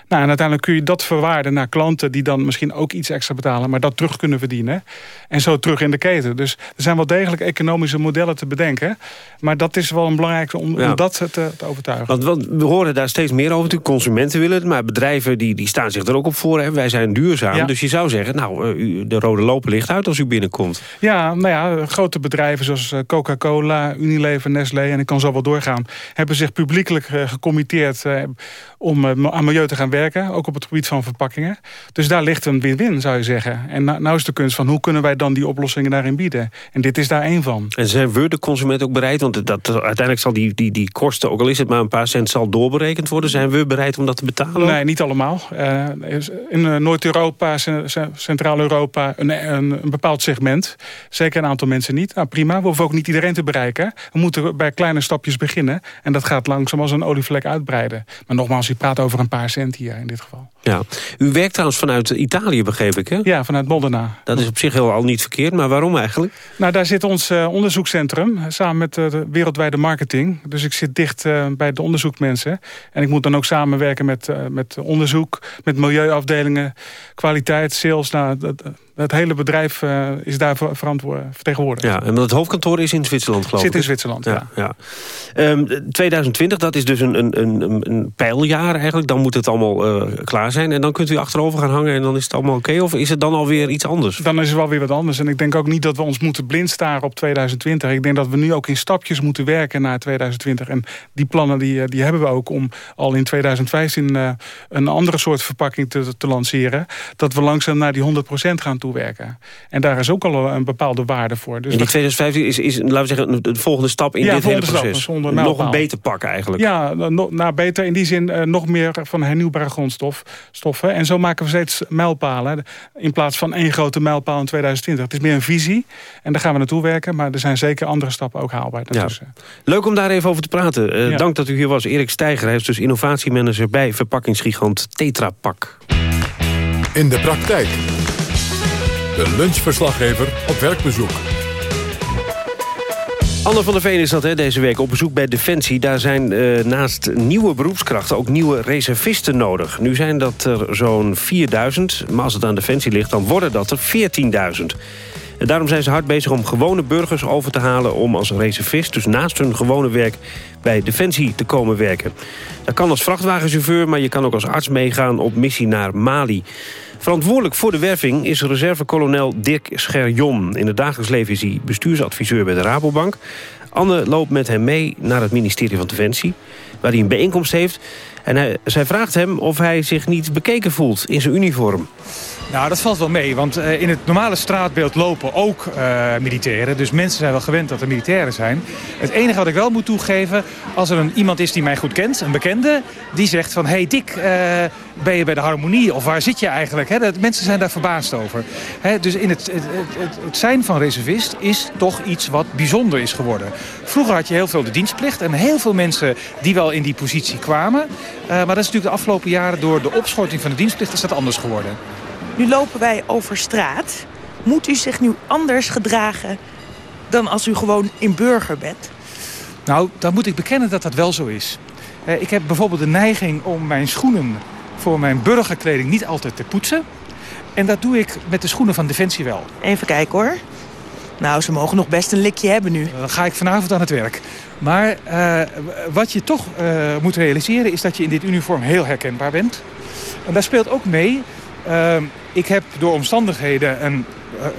Nou, en uiteindelijk kun je dat verwaarden naar klanten... die dan misschien ook iets extra betalen... maar dat terug kunnen verdienen. En zo terug in de keten. Dus er zijn wel degelijk economische modellen te bedenken. Maar dat is wel een belangrijke om, Ja. om dat te, te overtuigen. Want, want we horen daar steeds meer over. Natuurlijk, consumenten willen het, maar bedrijven die, die staan zich er ook op voor. Hè. Wij zijn duurzaam, Ja. dus je zou zeggen... nou, eh, de rode loper ligt uit als u binnenkomt. Ja, nou ja, grote bedrijven zoals eh, Coca-Cola, Unilever, Nestlé... en ik kan zo wel doorgaan... hebben zich publiekelijk eh, gecommitteerd eh, om aan milieu te gaan werken. Ook op het gebied van verpakkingen. Dus daar ligt een win-win, zou je zeggen. En nou, nou is de kunst van hoe kunnen wij dan die oplossingen daarin bieden. En dit is daar één van. En zijn we de consument ook bereid? Want dat, uiteindelijk zal die, die, die kosten, ook al is het maar een paar cent... zal doorberekend worden. Zijn we bereid om dat te betalen? Nee, niet allemaal. In Noord-Europa, Centraal-Europa, een, een, een, bepaald segment. Zeker een aantal mensen niet. Nou prima, we hoeven ook niet iedereen te bereiken. We moeten bij kleine stapjes beginnen. En dat gaat langzaam als een olievlek uitbreiden. Maar nogmaals, je praat over een paar cent hier in dit geval. Ja. U werkt trouwens vanuit Italië, begreep ik, hè? Ja, vanuit Modena. Dat is op zich heel al niet verkeerd, maar waarom eigenlijk? Nou, daar zit ons uh, onderzoekscentrum, samen met uh, de wereldwijde marketing. Dus ik zit dicht uh, bij de onderzoekmensen. En ik moet dan ook samenwerken met, met onderzoek, met milieuafdelingen, kwaliteit, sales. Nou, dat, het hele bedrijf is daar vertegenwoordigd. Ja, en het hoofdkantoor is in Zwitserland, geloof ik. Zit in Zwitserland, ja. ja. Um, ehm, 2020, dat is dus een, een, een, een pijljaar eigenlijk. Dan moet het allemaal klaar zijn. En dan kunt u achterover gaan hangen en dan is het allemaal oké? Okay? Of is het dan alweer iets anders? Dan is het wel weer wat anders. En ik denk ook niet dat we ons moeten blind staren op 2020. Ik denk dat we nu ook in stapjes moeten werken naar 2020. En die plannen die, die hebben we ook om al in 2015 uh, een andere soort verpakking te, te lanceren. Dat we langzaam naar die 100% gaan toe toewerken. En daar is ook al een bepaalde waarde voor. Dus en die 2015 is, is, laten we zeggen, de volgende stap in ja, dit hele proces. Stap, nog een beter pakken eigenlijk. Ja, nou, beter in die zin uh, nog meer van hernieuwbare grondstoffen. En zo maken we steeds mijlpalen. In plaats van één grote mijlpaal in 2020. Het is meer een visie. En daar gaan we naartoe werken. Maar er zijn zeker andere stappen ook haalbaar. Ja. Leuk om daar even over te praten. Uh, ja. Dank dat u hier was. Erik Steiger, hij is dus innovatiemanager bij verpakkingsgigant Tetra Pak. In de praktijk. De lunchverslaggever op werkbezoek. Anne van der Veen is dat hè, deze week op bezoek bij Defensie. Daar zijn uh, naast nieuwe beroepskrachten ook nieuwe reservisten nodig. Nu zijn dat er zo'n 4000, maar als het aan Defensie ligt... dan worden dat er 14.000. En daarom zijn ze hard bezig om gewone burgers over te halen... om als reservist, dus naast hun gewone werk, bij Defensie te komen werken. Dat kan als vrachtwagenchauffeur, maar je kan ook als arts meegaan op missie naar Mali. Verantwoordelijk voor de werving is reservekolonel Dirk Scherjon. In het dagelijks leven is hij bestuursadviseur bij de Rabobank. Anne loopt met hem mee naar het ministerie van Defensie... waar hij een bijeenkomst heeft. En hij, zij vraagt hem of hij zich niet bekeken voelt in zijn uniform. Nou, dat valt wel mee, want uh, in het normale straatbeeld lopen ook uh, militairen. Dus mensen zijn wel gewend dat er militairen zijn. Het enige wat ik wel moet toegeven, als er een, iemand is die mij goed kent, een bekende... die zegt van, hey Dick, uh, ben je bij de harmonie of waar zit je eigenlijk? Dat, mensen zijn daar verbaasd over. Dus in het, het, het, het, zijn van reservist is toch iets wat bijzonder is geworden. Vroeger had je heel veel de dienstplicht en heel veel mensen die wel in die positie kwamen. maar dat is natuurlijk de afgelopen jaren door de opschorting van de dienstplicht is dat anders geworden. Nu lopen wij over straat. Moet u zich nu anders gedragen dan als u gewoon in burger bent? Nou, dan moet ik bekennen dat dat wel zo is. Ik heb bijvoorbeeld de neiging om mijn schoenen voor mijn burgerkleding niet altijd te poetsen. En dat doe ik met de schoenen van Defensie wel. Even kijken hoor. Nou, ze mogen nog best een likje hebben nu. Dan ga ik vanavond aan het werk. Maar uh, wat je toch uh, moet realiseren is dat je in dit uniform heel herkenbaar bent. En daar speelt ook mee ik heb door omstandigheden een,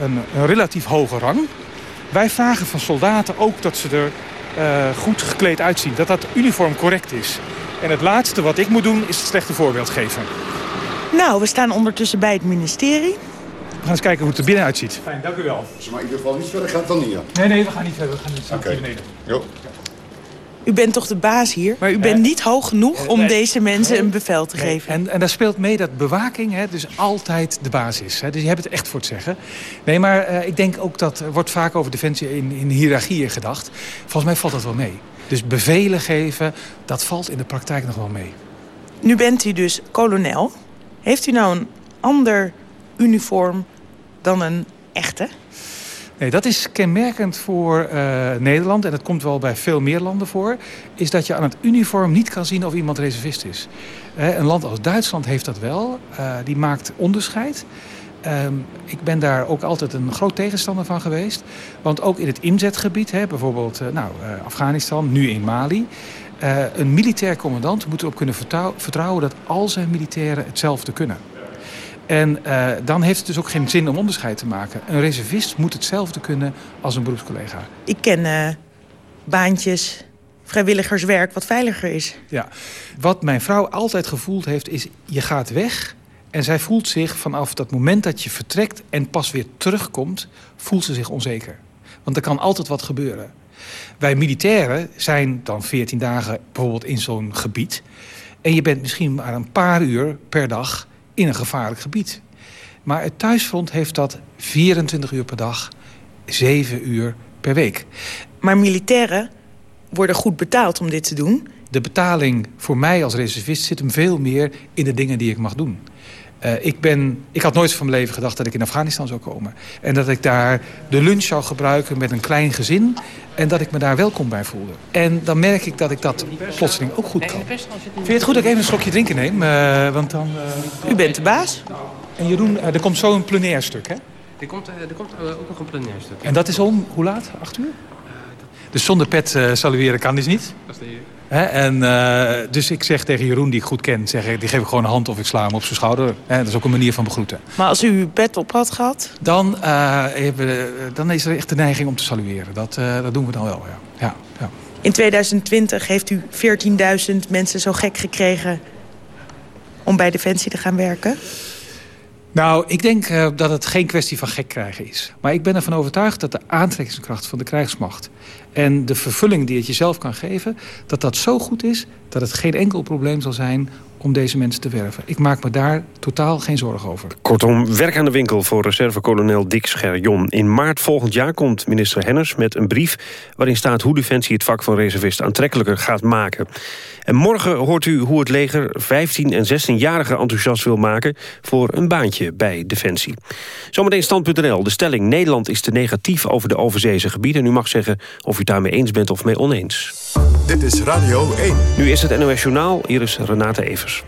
een, een, relatief hoge rang. Wij vragen van soldaten ook dat ze er uh, goed gekleed uitzien. Dat dat uniform correct is. En het laatste wat ik moet doen is het slechte voorbeeld geven. Nou, we staan ondertussen bij het ministerie. We gaan eens kijken hoe het er binnen uitziet. Fijn, dank u wel. Maar in ieder geval niet verder gaat dan hier. Nee, nee, we gaan niet verder. We gaan niet okay. hier beneden. Jo. U bent toch de baas hier, maar u bent uh, niet hoog genoeg om nee, deze mensen nee, een bevel te nee. geven. En, en daar speelt mee dat bewaking hè, dus altijd de baas is. Hè. Dus je hebt het echt voor het zeggen. Nee, maar uh, ik denk ook dat er wordt vaak over defensie in, in hiërarchieën gedacht. Volgens mij valt dat wel mee. Dus bevelen geven, dat valt in de praktijk nog wel mee. Nu bent u dus kolonel. Heeft u nou een ander uniform dan een echte? Nee, dat is kenmerkend voor uh, Nederland, en dat komt wel bij veel meer landen voor... is dat je aan het uniform niet kan zien of iemand reservist is. Een land als Duitsland heeft dat wel. Uh, die maakt onderscheid. Um, ik ben daar ook altijd een groot tegenstander van geweest. Want ook in het inzetgebied, hè, bijvoorbeeld nou, Afghanistan, nu in Mali... een militair commandant moet erop kunnen vertrouwen dat al zijn militairen hetzelfde kunnen. En uh, dan heeft het dus ook geen zin om onderscheid te maken. Een reservist moet hetzelfde kunnen als een beroepscollega. Ik ken uh, baantjes, vrijwilligerswerk wat veiliger is. Ja, wat mijn vrouw altijd gevoeld heeft is, je gaat weg... en zij voelt zich vanaf dat moment dat je vertrekt en pas weer terugkomt... voelt ze zich onzeker. Want er kan altijd wat gebeuren. Wij militairen zijn dan 14 dagen bijvoorbeeld in zo'n gebied... En je bent misschien maar een paar uur per dag in een gevaarlijk gebied. Maar het thuisfront heeft dat 24 uur per dag, 7 uur per week. Maar militairen worden goed betaald om dit te doen. De betaling voor mij als reservist zit hem veel meer in de dingen die ik mag doen. Uh, ik, ben, ik had nooit van mijn leven gedacht dat ik in Afghanistan zou komen. En dat ik daar de lunch zou gebruiken met een klein gezin. En dat ik me daar welkom bij voelde. En dan merk ik dat ik dat plotseling ook goed kan. Vind je het goed dat ik even een slokje drinken neem? Uh, want dan, uh... U bent de baas. En Jeroen, er komt zo een plenair stuk, hè? Er komt, er komt ook nog een plenair stuk. En dat is om, hoe laat? Acht uur? Dus zonder pet salueren kan dus niet? Dat is de en, uh, dus ik zeg tegen Jeroen, die ik goed ken, zeg, die geef ik gewoon een hand of ik sla hem op zijn schouder. He, dat is ook een manier van begroeten. Maar als u uw pet op had gehad? Dan, uh, dan is er echt de neiging om te salueren. Dat, uh, dat doen we dan wel, ja. ja, ja. In 2020 heeft u 14.000 mensen zo gek gekregen om bij Defensie te gaan werken? Nou, ik denk uh, dat het geen kwestie van gek krijgen is. Maar ik ben ervan overtuigd dat de aantrekkingskracht van de krijgsmacht... en de vervulling die het jezelf kan geven... dat dat zo goed is dat het geen enkel probleem zal zijn om deze mensen te werven. Ik maak me daar totaal geen zorgen over. Kortom, werk aan de winkel voor reservekolonel Dick Scherjon. In maart volgend jaar komt minister Henners met een brief... waarin staat hoe Defensie het vak van reservist aantrekkelijker gaat maken. En morgen hoort u hoe het leger 15- en 16-jarigen enthousiast wil maken... voor een baantje bij Defensie. Zometeen stand.nl. De stelling Nederland is te negatief over de overzeese gebieden. U mag zeggen of u daarmee eens bent of mee oneens. Dit is Radio 1. Nu is het NOS Journaal. Hier is Renate Evers.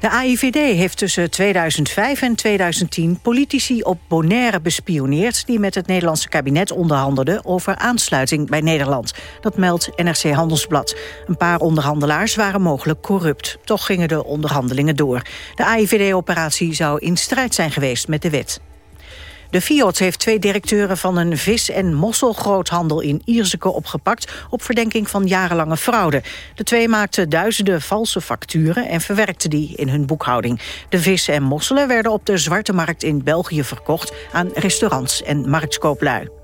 De AIVD heeft tussen 2005 en 2010 politici op Bonaire bespioneerd... die met het Nederlandse kabinet onderhandelden over aansluiting bij Nederland. Dat meldt NRC Handelsblad. Een paar onderhandelaars waren mogelijk corrupt. Toch gingen de onderhandelingen door. De AIVD-operatie zou in strijd zijn geweest met de wet. De FIOD heeft twee directeuren van een vis- en mosselgroothandel in Ierseke opgepakt op verdenking van jarenlange fraude. De twee maakten duizenden valse facturen en verwerkten die in hun boekhouding. De vis en mosselen werden op de zwarte markt in België verkocht aan restaurants en marktkooplui.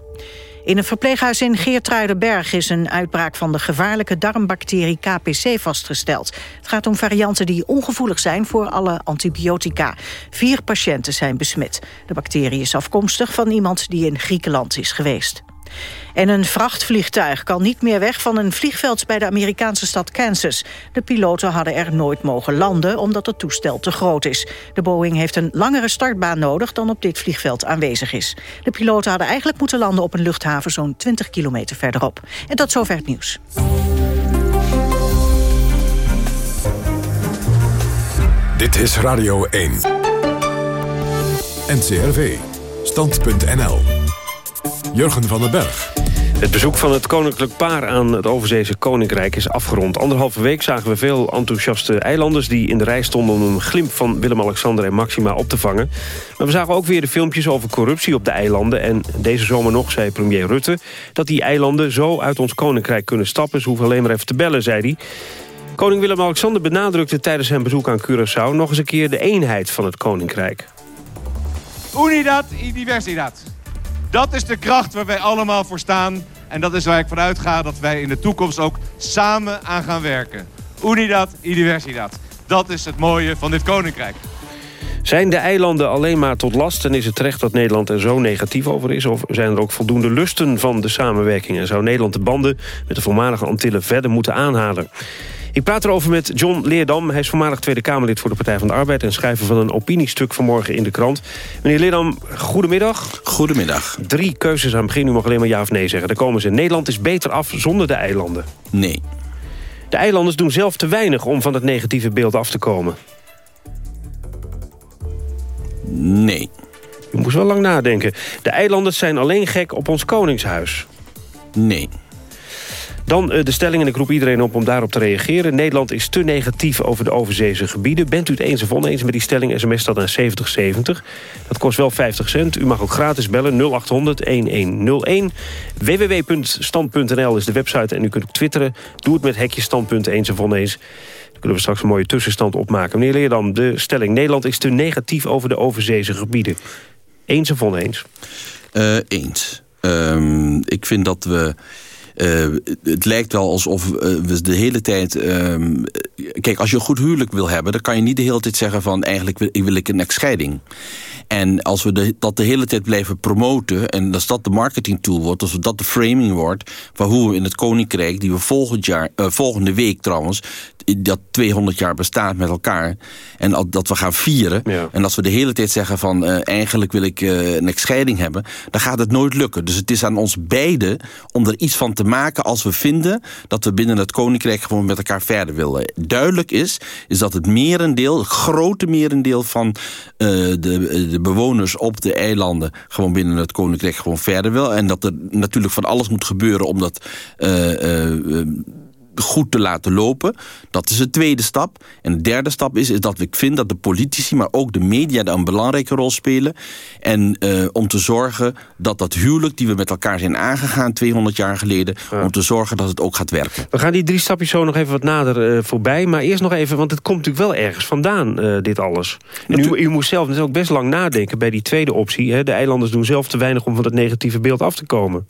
In een verpleeghuis in Geertruidenberg is een uitbraak van de gevaarlijke darmbacterie KPC vastgesteld. Het gaat om varianten die ongevoelig zijn voor alle antibiotica. Vier patiënten zijn besmet. De bacterie is afkomstig van iemand die in Griekenland is geweest. En een vrachtvliegtuig kan niet meer weg van een vliegveld bij de Amerikaanse stad Kansas. De piloten hadden er nooit mogen landen omdat het toestel te groot is. De Boeing heeft een langere startbaan nodig dan op dit vliegveld aanwezig is. De piloten hadden eigenlijk moeten landen op een luchthaven zo'n 20 kilometer verderop. En tot zover het nieuws. Dit is Radio 1. NCRV. Stand.nl. Jurgen van den Berg. Het bezoek van het koninklijk paar aan het overzeese koninkrijk is afgerond. Anderhalve week zagen we veel enthousiaste eilanders... die in de rij stonden om een glimp van Willem-Alexander en Maxima op te vangen. Maar we zagen ook weer de filmpjes over corruptie op de eilanden. En deze zomer nog zei premier Rutte... dat die eilanden zo uit ons koninkrijk kunnen stappen. Ze hoeven alleen maar even te bellen, zei hij. Koning Willem-Alexander benadrukte tijdens zijn bezoek aan Curaçao... nog eens een keer de eenheid van het koninkrijk. Unidad y diversidad. Dat is de kracht waar wij allemaal voor staan. En dat is waar ik vanuit ga dat wij in de toekomst ook samen aan gaan werken. Unidad y diversidad. Dat is het mooie van dit koninkrijk. Zijn de eilanden alleen maar tot last en is het terecht dat Nederland er zo negatief over is? Of zijn er ook voldoende lusten van de samenwerking? En zou Nederland de banden met de voormalige Antillen verder moeten aanhalen? Ik praat erover met John Leerdam. Hij is voormalig Tweede Kamerlid voor de Partij van de Arbeid... en schrijver van een opiniestuk vanmorgen in de krant. Meneer Leerdam, goedemiddag. Goedemiddag. Drie keuzes aan het begin. U mag alleen maar ja of nee zeggen. Daar komen ze. Nederland is beter af zonder de eilanden. Nee. De eilanders doen zelf te weinig om van het negatieve beeld af te komen. Nee. U moest wel lang nadenken. De eilanders zijn alleen gek op ons koningshuis. Nee. Dan uh, de stelling en ik roep iedereen op om daarop te reageren. Nederland is te negatief over de overzeese gebieden. Bent u het eens of oneens met die stelling? SMS staat naar 7070. Dat kost wel 50 cent. U mag ook gratis bellen 0800-1101. www.stand.nl is de website en u kunt ook twitteren. Doe het met hekje standpunt eens of oneens. Dan kunnen we straks een mooie tussenstand opmaken. Meneer Leerdam, de stelling Nederland is te negatief over de overzeese gebieden. Eens of oneens? Uh, eens. Um, ik vind dat we eh, het lijkt wel alsof we de hele tijd... Ehm, kijk, als je een goed huwelijk wil hebben... dan kan je niet de hele tijd zeggen van... eigenlijk wil, wil ik een echtscheiding. En als we de, dat de hele tijd blijven promoten... en als dat de marketing tool wordt... als dat de framing wordt... van hoe we in het Koninkrijk... die we volgend jaar, volgende week trouwens dat 200 jaar bestaat met elkaar. En dat we gaan vieren. En als we de hele tijd zeggen van uh, eigenlijk wil ik uh, een echtscheiding hebben. Dan gaat het nooit lukken. Dus het is aan ons beiden om er iets van te maken als we vinden dat we binnen het koninkrijk gewoon met elkaar verder willen. Duidelijk is, is dat het merendeel, het grote merendeel van de, de bewoners op de eilanden gewoon binnen het koninkrijk gewoon verder wil. En dat er natuurlijk van alles moet gebeuren om dat goed te laten lopen. Dat is de tweede stap. En de derde stap is, is dat ik vind dat de politici... maar ook de media daar een belangrijke rol spelen. En uh, om te zorgen dat dat huwelijk die we met elkaar zijn aangegaan... 200 jaar geleden, om te zorgen dat het ook gaat werken. We gaan die drie stapjes zo nog even wat nader uh, voorbij. Maar eerst nog even, want het komt natuurlijk wel ergens vandaan, uh, dit alles. En u, u moest zelf dus ook best lang nadenken bij die tweede optie. Hè? De eilanders doen zelf te weinig om van dat negatieve beeld af te komen.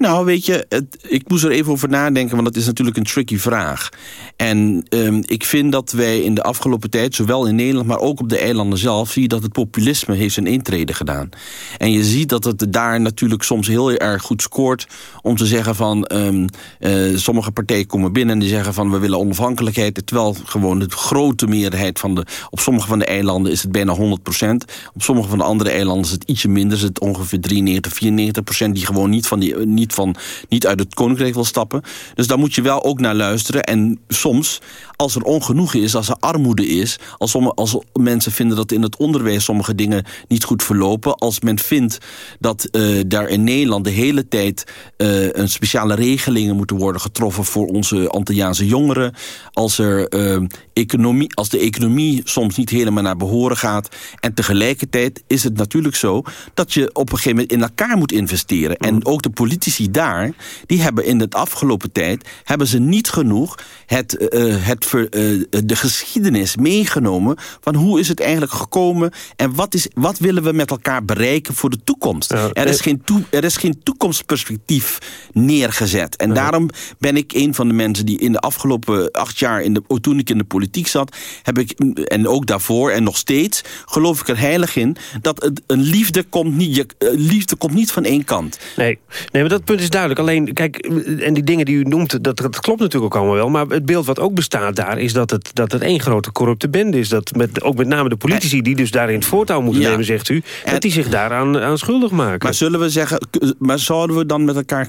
Nou, weet je, het, ik moest er even over nadenken... want dat is natuurlijk een tricky vraag. En um, ik vind dat wij in de afgelopen tijd... zowel in Nederland, maar ook op de eilanden zelf... zie je dat het populisme heeft zijn intrede gedaan. En je ziet dat het daar natuurlijk soms heel erg goed scoort... om te zeggen van... Um, uh, sommige partijen komen binnen en die zeggen van... we willen onafhankelijkheid, terwijl gewoon de grote meerderheid... van de op sommige van de eilanden is het bijna 100% Op sommige van de andere eilanden is het ietsje minder... is het ongeveer 93, 94% die gewoon niet van die... Niet van niet uit het koninkrijk wil stappen. Dus daar moet je wel ook naar luisteren. En soms, als er ongenoegen is, als er armoede is... als, als mensen vinden dat in het onderwijs sommige dingen niet goed verlopen... als men vindt dat uh, daar in Nederland de hele tijd... Uh, een speciale regelingen moeten worden getroffen... voor onze Antilliaanse jongeren... als, er, uh, economie, als de economie soms niet helemaal naar behoren gaat... en tegelijkertijd is het natuurlijk zo... dat je op een gegeven moment in elkaar moet investeren. En ook de politici daar, die hebben in de afgelopen tijd... hebben ze niet genoeg het, het ver, uh, de geschiedenis meegenomen... van hoe is het eigenlijk gekomen... en wat, is, wat willen we met elkaar bereiken voor de toekomst. Ja, er, is geen toe, er is geen toekomstperspectief neergezet. En ja. daarom ben ik een van de mensen die in de afgelopen acht jaar... In de, toen ik in de politiek zat, heb ik, en ook daarvoor en nog steeds... geloof ik er heilig in dat het, een liefde komt niet, je, liefde komt niet van één kant. Nee, nee maar dat punt is duidelijk. Alleen, kijk, en die dingen die u noemt, dat, dat klopt natuurlijk ook allemaal wel. Maar het beeld wat ook bestaat daar is dat het, dat het één grote corrupte bende is. Dat met, ook met name de politici die dus daarin het voortouw moeten nemen, zegt u. Dat die zich daaraan aan schuldig maken. Maar zullen we zeggen, maar zouden we dan met elkaar...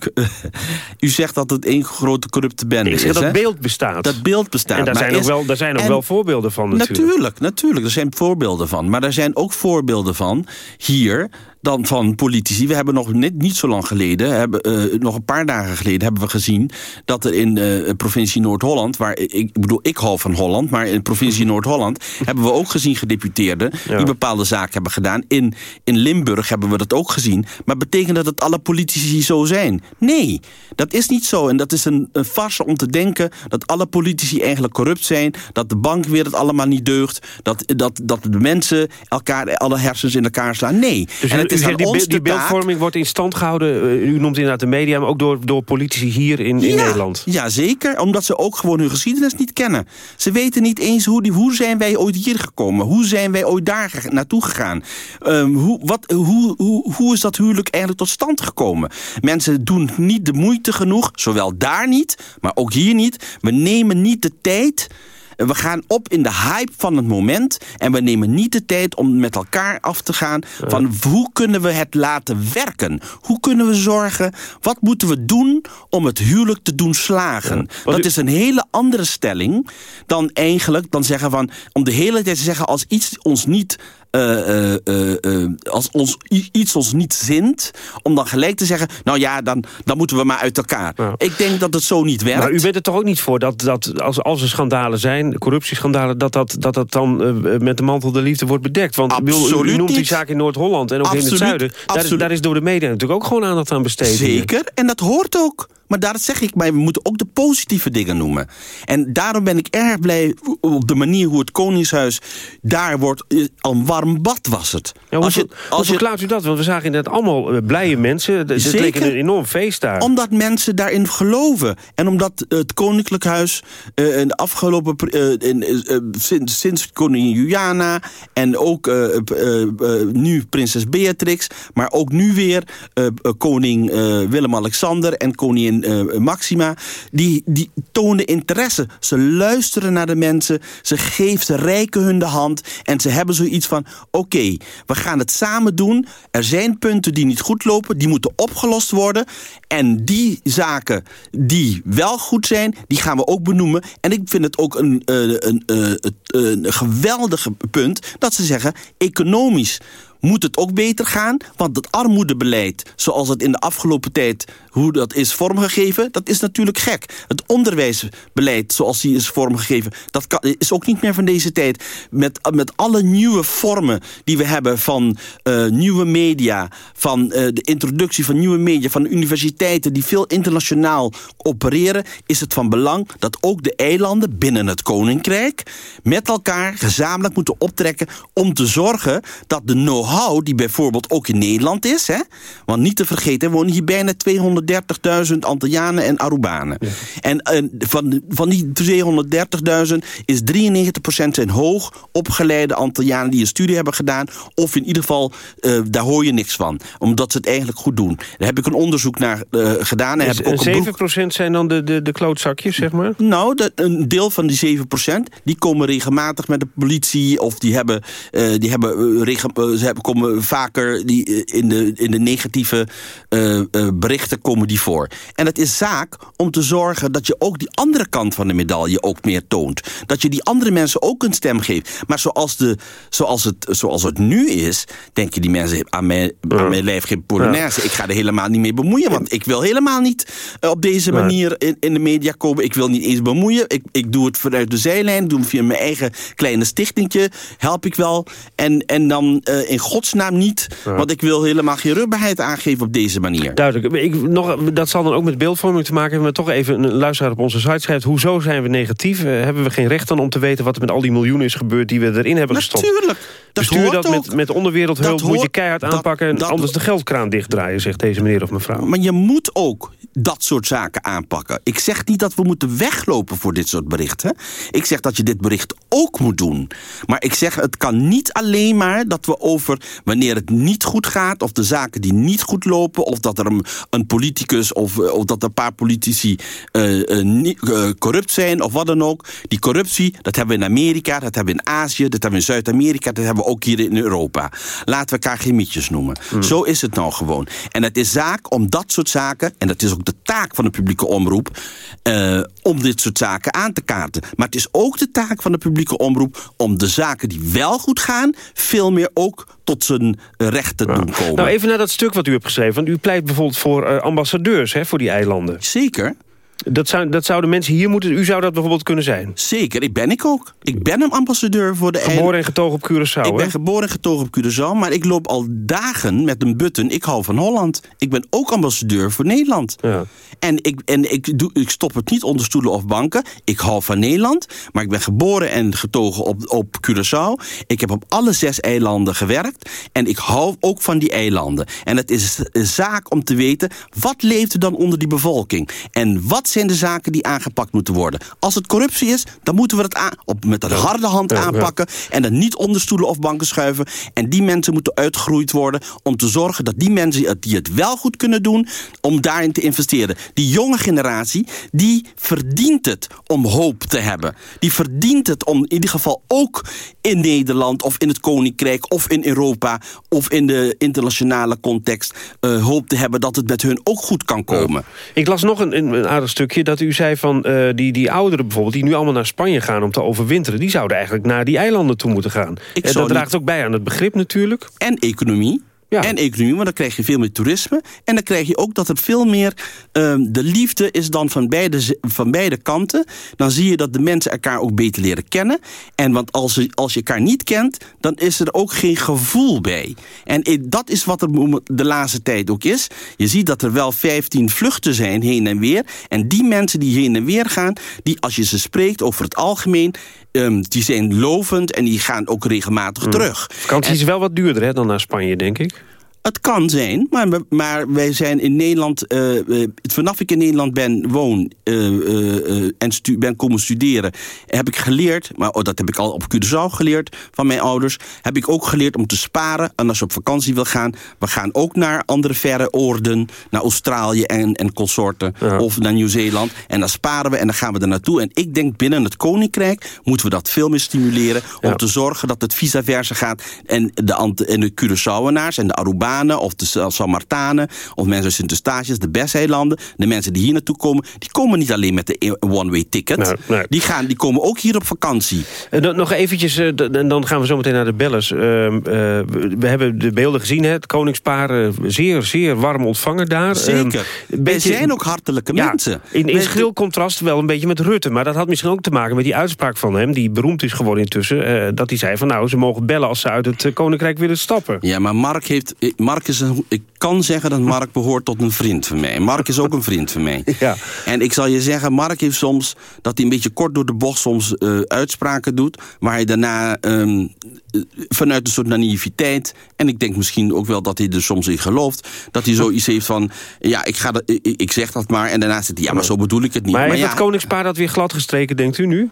u zegt dat het één grote corrupte bende is, dat hè? beeld bestaat. Dat beeld bestaat. En daar zijn, is, ook wel, daar zijn ook wel voorbeelden van natuurlijk. Natuurlijk, natuurlijk. Er zijn voorbeelden van. Maar er zijn ook voorbeelden van hier dan van politici. We hebben nog net niet zo lang geleden, hebben, uh, nog een paar dagen geleden... hebben we gezien dat er in de uh, provincie Noord-Holland... waar ik, bedoel, ik hou van Holland, maar in de provincie Noord-Holland... hebben we ook gezien gedeputeerden ja. die bepaalde zaken hebben gedaan. In, in Limburg hebben we dat ook gezien. Maar betekent dat dat alle politici zo zijn? Nee, dat is niet zo. En dat is een, een farce om te denken dat alle politici eigenlijk corrupt zijn... dat de bank weer het allemaal niet deugt... dat, dat, dat de mensen elkaar alle hersens in elkaar slaan. Nee. Dus en het is aan die, ons die beeldvorming wordt in stand gehouden... Uh, u noemt inderdaad de media, maar ook door, door politici hier in, in ja, Nederland. Ja, zeker. Omdat ze ook gewoon hun geschiedenis niet kennen. Ze weten niet eens hoe, die, hoe zijn wij ooit hier gekomen. Hoe zijn wij ooit daar naartoe gegaan. Um, hoe, wat, hoe, hoe, hoe is dat huwelijk eigenlijk tot stand gekomen? Mensen doen niet de moeite genoeg, zowel daar niet, maar ook hier niet. We nemen niet de tijd we gaan op in de hype van het moment. En we nemen niet de tijd om met elkaar af te gaan... van hoe kunnen we het laten werken? Hoe kunnen we zorgen... wat moeten we doen om het huwelijk te doen slagen? Dat is een hele andere stelling dan eigenlijk... dan zeggen van, om de hele tijd te zeggen... als iets ons niet uh, uh, uh, als ons, iets ons niet zint... om dan gelijk te zeggen, nou ja, dan, dan moeten we maar uit elkaar. Ik denk dat het zo niet werkt. Maar u bent er toch ook niet voor dat, dat als, als er schandalen zijn, corruptieschandalen... dat dat, dat, dat dan met de mantel de liefde wordt bedekt? Want Absoluut u, u noemt niet. die zaak in Noord-Holland en ook Absoluut, in het zuiden. Daar daar is door de media natuurlijk ook gewoon aandacht aan besteed. Zeker, en dat hoort ook. Maar daar zeg ik, maar we moeten ook de positieve dingen noemen. En daarom ben ik erg blij op de manier hoe het Koningshuis daar wordt. eh, Een warm bad was het. Ja, hoe, hoe verklaart u dat? Want we zagen inderdaad allemaal eh, blije mensen. Leek Zeker. een enorm feest daar. Omdat mensen daarin geloven. En omdat het Koninklijk Huis eh, in de afgelopen... eh, in, eh, eh, sinds, sinds koningin Juliana en ook eh, eh, eh, nu prinses Beatrix... maar ook nu weer eh, eh, koning eh, Willem-Alexander en koningin eh, Maxima... Die, die tonen interesse. Ze luisteren naar de mensen. Ze geven, ze reiken hun de hand. En ze hebben zoiets van... oké, we gaan het samen doen. Er zijn punten die niet goed lopen. Die moeten opgelost worden. En die zaken die wel goed zijn, die gaan we ook benoemen. En ik vind het ook een, eh, een, eh, het- een geweldig punt dat ze zeggen... economisch moet het ook beter gaan. Want het armoedebeleid, zoals het in de afgelopen tijd... hoe dat is vormgegeven, dat is natuurlijk gek. Het onderwijsbeleid, zoals die is vormgegeven... dat kan, is ook niet meer van deze tijd. Met, met alle nieuwe vormen die we hebben van eh, nieuwe media... van eh, de introductie van nieuwe media... van universiteiten die veel internationaal opereren... is het van belang dat ook de eilanden binnen het Koninkrijk... met elkaar gezamenlijk moeten optrekken om te zorgen dat de know-how... die bijvoorbeeld ook in Nederland is... Hè, want niet te vergeten, er wonen hier bijna 230.000 Antillianen en Arubanen. En, en van, van die 230.000 is 93% zijn hoog opgeleide Antillianen... die een studie hebben gedaan, of in ieder geval, eh, daar hoor je niks van. Omdat ze het eigenlijk goed doen. Daar heb ik een onderzoek naar eh, gedaan. En heb ik ook een En boek 7% zijn dan de, de, de klootzakjes, zeg maar? nou, dat, een deel van die 7% die komen regelmatig met de politie... of die hebben, eh, die hebben, rege- eh, ze hebben, komen vaker die, eh, in, de, in de negatieve eh, eh, berichten komen die voor. En het is zaak om te zorgen dat je ook die andere kant van de medaille ook meer toont. Dat je die andere mensen ook een stem geeft. Maar zoals, de, zoals, het, zoals het nu is, denk je die mensen aan mijn, aan mijn lijf geen Polonaise. Ik ga er helemaal niet mee bemoeien, want ik wil helemaal niet op deze manier in, in de media komen. Ik wil niet eens bemoeien. Ik, ik doe het vanuit de zijlijn, doe het via mijn eigen kleine stichtingje. Help ik wel. En, en dan eh, in godsnaam niet, want ik wil helemaal geen rugbaarheid aangeven op deze manier. Duidelijk. Ik, nog, dat zal dan ook met beeldvorming te maken hebben. Maar toch even een luisteraar op onze site schrijft... hoezo zijn we negatief? Eh, hebben we geen recht dan om te weten wat er met al die miljoenen is gebeurd... die we erin hebben gestopt? Natuurlijk. Dat Bestuur hoort dat met, met onderwereldhulp Dat moet je keihard dat- aanpakken... en dat- anders de geldkraan dichtdraaien, zegt deze meneer of mevrouw. Maar je moet ook dat soort zaken aanpakken. Ik zeg niet dat we moeten weglopen voor dit soort berichten. Ik zeg dat je dit bericht ook moet doen. Maar ik zeg, het kan niet alleen maar dat we over wanneer het niet goed gaat... of de zaken die niet goed lopen... of dat er een, een politicus of, eh, of dat een paar politici eh, eh, corrupt zijn... of wat dan ook. Die corruptie, dat hebben we in Amerika, dat hebben we in Azië... dat hebben we in Zuid-Amerika, dat hebben we ook hier in Europa. Laten we elkaar geen mietjes noemen. Zo is het nou gewoon. En het is zaak om dat soort zaken... en dat is ook de taak van de publieke omroep... om dit soort zaken aan te kaarten. Maar het is ook de taak van de publieke omroep... om de zaken die wel goed gaan... veel meer ook tot zijn recht te doen komen. Nou, even naar dat stuk wat u hebt geschreven. Want u pleit bijvoorbeeld voor eh, ambassadeurs hè, voor die eilanden. Zeker. Dat, zou, dat zouden mensen hier moeten... U zou dat bijvoorbeeld kunnen zijn. Zeker, ik ben ik ook. Ik ben een ambassadeur voor de Geboren en getogen op Curaçao, Ik ben geboren en getogen op Curaçao, maar ik loop al dagen met een button. Ik hou van Holland. Ik ben ook ambassadeur voor Nederland. Ja. En, ik, en ik, doe, ik stop het niet onder stoelen of banken. Ik hou van Nederland, maar ik ben geboren en getogen op, op Curaçao. Ik heb op alle zes eilanden gewerkt. En ik hou ook van die eilanden. En het is een zaak om te weten, wat leeft er dan onder die bevolking? En wat zijn de zaken die aangepakt moeten worden? Als het corruptie is, dan moeten we het aan, op, met een harde hand aanpakken. En dan niet onder stoelen of banken schuiven. En die mensen moeten uitgegroeid worden om te zorgen dat die mensen het- die het wel goed kunnen doen, om daarin te investeren. Die jonge generatie, die verdient het om hoop te hebben. Die verdient het om in ieder geval ook in Nederland of in het Koninkrijk of in Europa of in de internationale context eh, hoop te hebben dat het met hun ook goed kan komen. Ik las nog een, een aardig stukje dat u zei van eh, die, die ouderen bijvoorbeeld... die nu allemaal naar Spanje gaan om te overwinteren... die zouden eigenlijk naar die eilanden toe moeten gaan. Ik Eh, dat draagt ook bij aan het begrip natuurlijk. En economie. En economie, want dan krijg je veel meer toerisme. En dan krijg je ook dat er veel meer... Um, de liefde is dan van beide, van beide kanten. Dan zie je dat de mensen elkaar ook beter leren kennen. En want als je, als je elkaar niet kent, dan is er ook geen gevoel bij. En dat is wat er de laatste tijd ook is. Je ziet dat er wel 15 vluchten zijn heen en weer. En die mensen die heen en weer gaan... die als je ze spreekt over het algemeen... Um, die zijn lovend en die gaan ook regelmatig hmm. terug. Vakantie is wel wat duurder hè, dan naar Spanje, denk ik. Het kan zijn, maar, maar wij zijn in Nederland... Uh, vanaf ik in Nederland ben, woon uh, en ben komen studeren... heb ik geleerd, maar oh, dat heb ik al op Curaçao geleerd van mijn ouders... heb ik ook geleerd om te sparen. En als je op vakantie wil gaan... we gaan ook naar andere verre oorden... naar Australië en, en consorten of naar Nieuw-Zeeland. En dan sparen we en dan gaan we er naartoe. En ik denk binnen het Koninkrijk moeten we dat veel meer stimuleren... om te zorgen dat het vice versa gaat... en de, en de Curaçaoenaars en de Aruba of de San Martanen... of mensen uit Sint-Eustatius, de Besseilanden... de mensen die hier naartoe komen... die komen niet alleen met de e- one-way ticket. Die, gaan, die komen ook hier op vakantie. En nog eventjes, en eh, dan gaan we zo meteen naar de bellers. Ehm, eh, we hebben de beelden gezien, het koningspaar... Uh, zeer, zeer warm ontvangen daar. Zeker. Um, zijn ook hartelijke mensen. In, in schril contrast wel een beetje met Rutte. Maar dat had misschien ook te maken met die uitspraak van hem... die beroemd is geworden intussen. dat hij zei van nou, ze mogen bellen als ze uit het koninkrijk willen stappen. Ja, maar Mark heeft... Mark is een, ik kan zeggen dat Mark behoort tot een vriend van mij. Mark is ook een vriend van mij. Ja. En ik zal je zeggen, Mark heeft soms dat hij een beetje kort door de bocht soms uh, uitspraken doet. Waar hij daarna um, vanuit een soort naïviteit. En ik denk misschien ook wel dat hij er soms in gelooft. Dat hij zoiets heeft van, ja, ik, ga dat, ik, ik zeg dat maar. En daarna zegt hij, ja, maar zo bedoel ik het niet. Maar, maar heeft ja, het koningspaar dat weer glad gestreken, denkt u nu?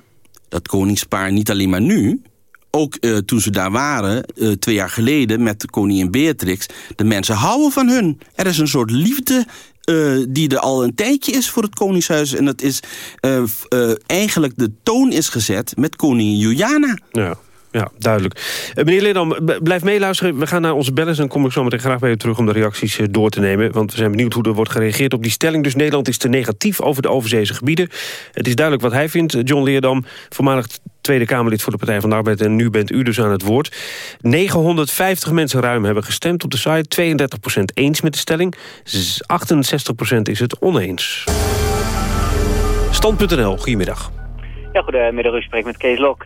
Dat koningspaar niet alleen maar nu ook uh, toen ze daar waren, uh, twee jaar geleden... met koningin Beatrix, de mensen houden van hun. Er is een soort liefde uh, die er al een tijdje is voor het Koningshuis. En dat is eigenlijk de toon is gezet met koningin Juliana. Ja. Ja, duidelijk. Uh, meneer Lindam, blijf meeluisteren. We gaan naar onze bellen en dan kom ik zo meteen graag bij u terug... om de reacties uh, door te nemen. Want we zijn benieuwd hoe er wordt gereageerd op die stelling. Dus Nederland is te negatief over de overzeese gebieden. Het is duidelijk wat hij vindt. John Leerdam, voormalig Tweede Kamerlid voor de Partij van de Arbeid... en nu bent u dus aan het woord. 950 mensen ruim hebben gestemd op de site. 32% eens met de stelling. 68% is het oneens. Stand.nl, goedemiddag. Ja, goedemiddag. U spreekt met Kees Lok.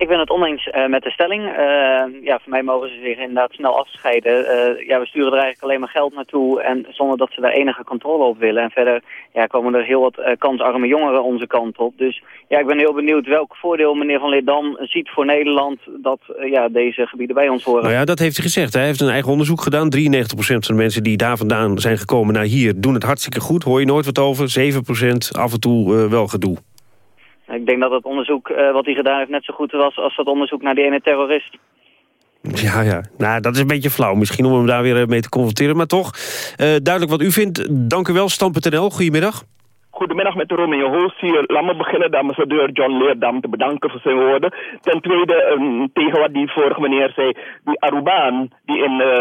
Ik ben het oneens uh, met de stelling. Uh, ja, voor mij mogen ze zich inderdaad snel afscheiden. Uh, ja, we sturen er eigenlijk alleen maar geld naartoe en zonder dat ze daar enige controle op willen. En verder ja, komen er heel wat kansarme jongeren onze kant op. Dus ja, ik ben heel benieuwd welk voordeel meneer Van Leerdam ziet voor Nederland dat ja, deze gebieden bij ons horen. Nou ja, dat heeft hij gezegd. Hij heeft een eigen onderzoek gedaan. 93% van de mensen die daar vandaan zijn gekomen naar hier doen het hartstikke goed. Hoor je nooit wat over. 7% af en toe wel gedoe. Ik denk dat het onderzoek uh, wat hij gedaan heeft net zo goed was als dat onderzoek naar die ene terrorist. Ja, ja. Nou, dat is een beetje flauw. Misschien om hem daar weer mee te confronteren. Maar toch, uh, duidelijk wat u vindt. Dank u wel, Stam.nl. Goedemiddag. Goedemiddag met Romeo Hoos hier. Laat me beginnen de ambassadeur John Leerdam te bedanken voor zijn woorden. Ten tweede, um, tegen wat die vorige meneer zei. Die Arubaan, die in de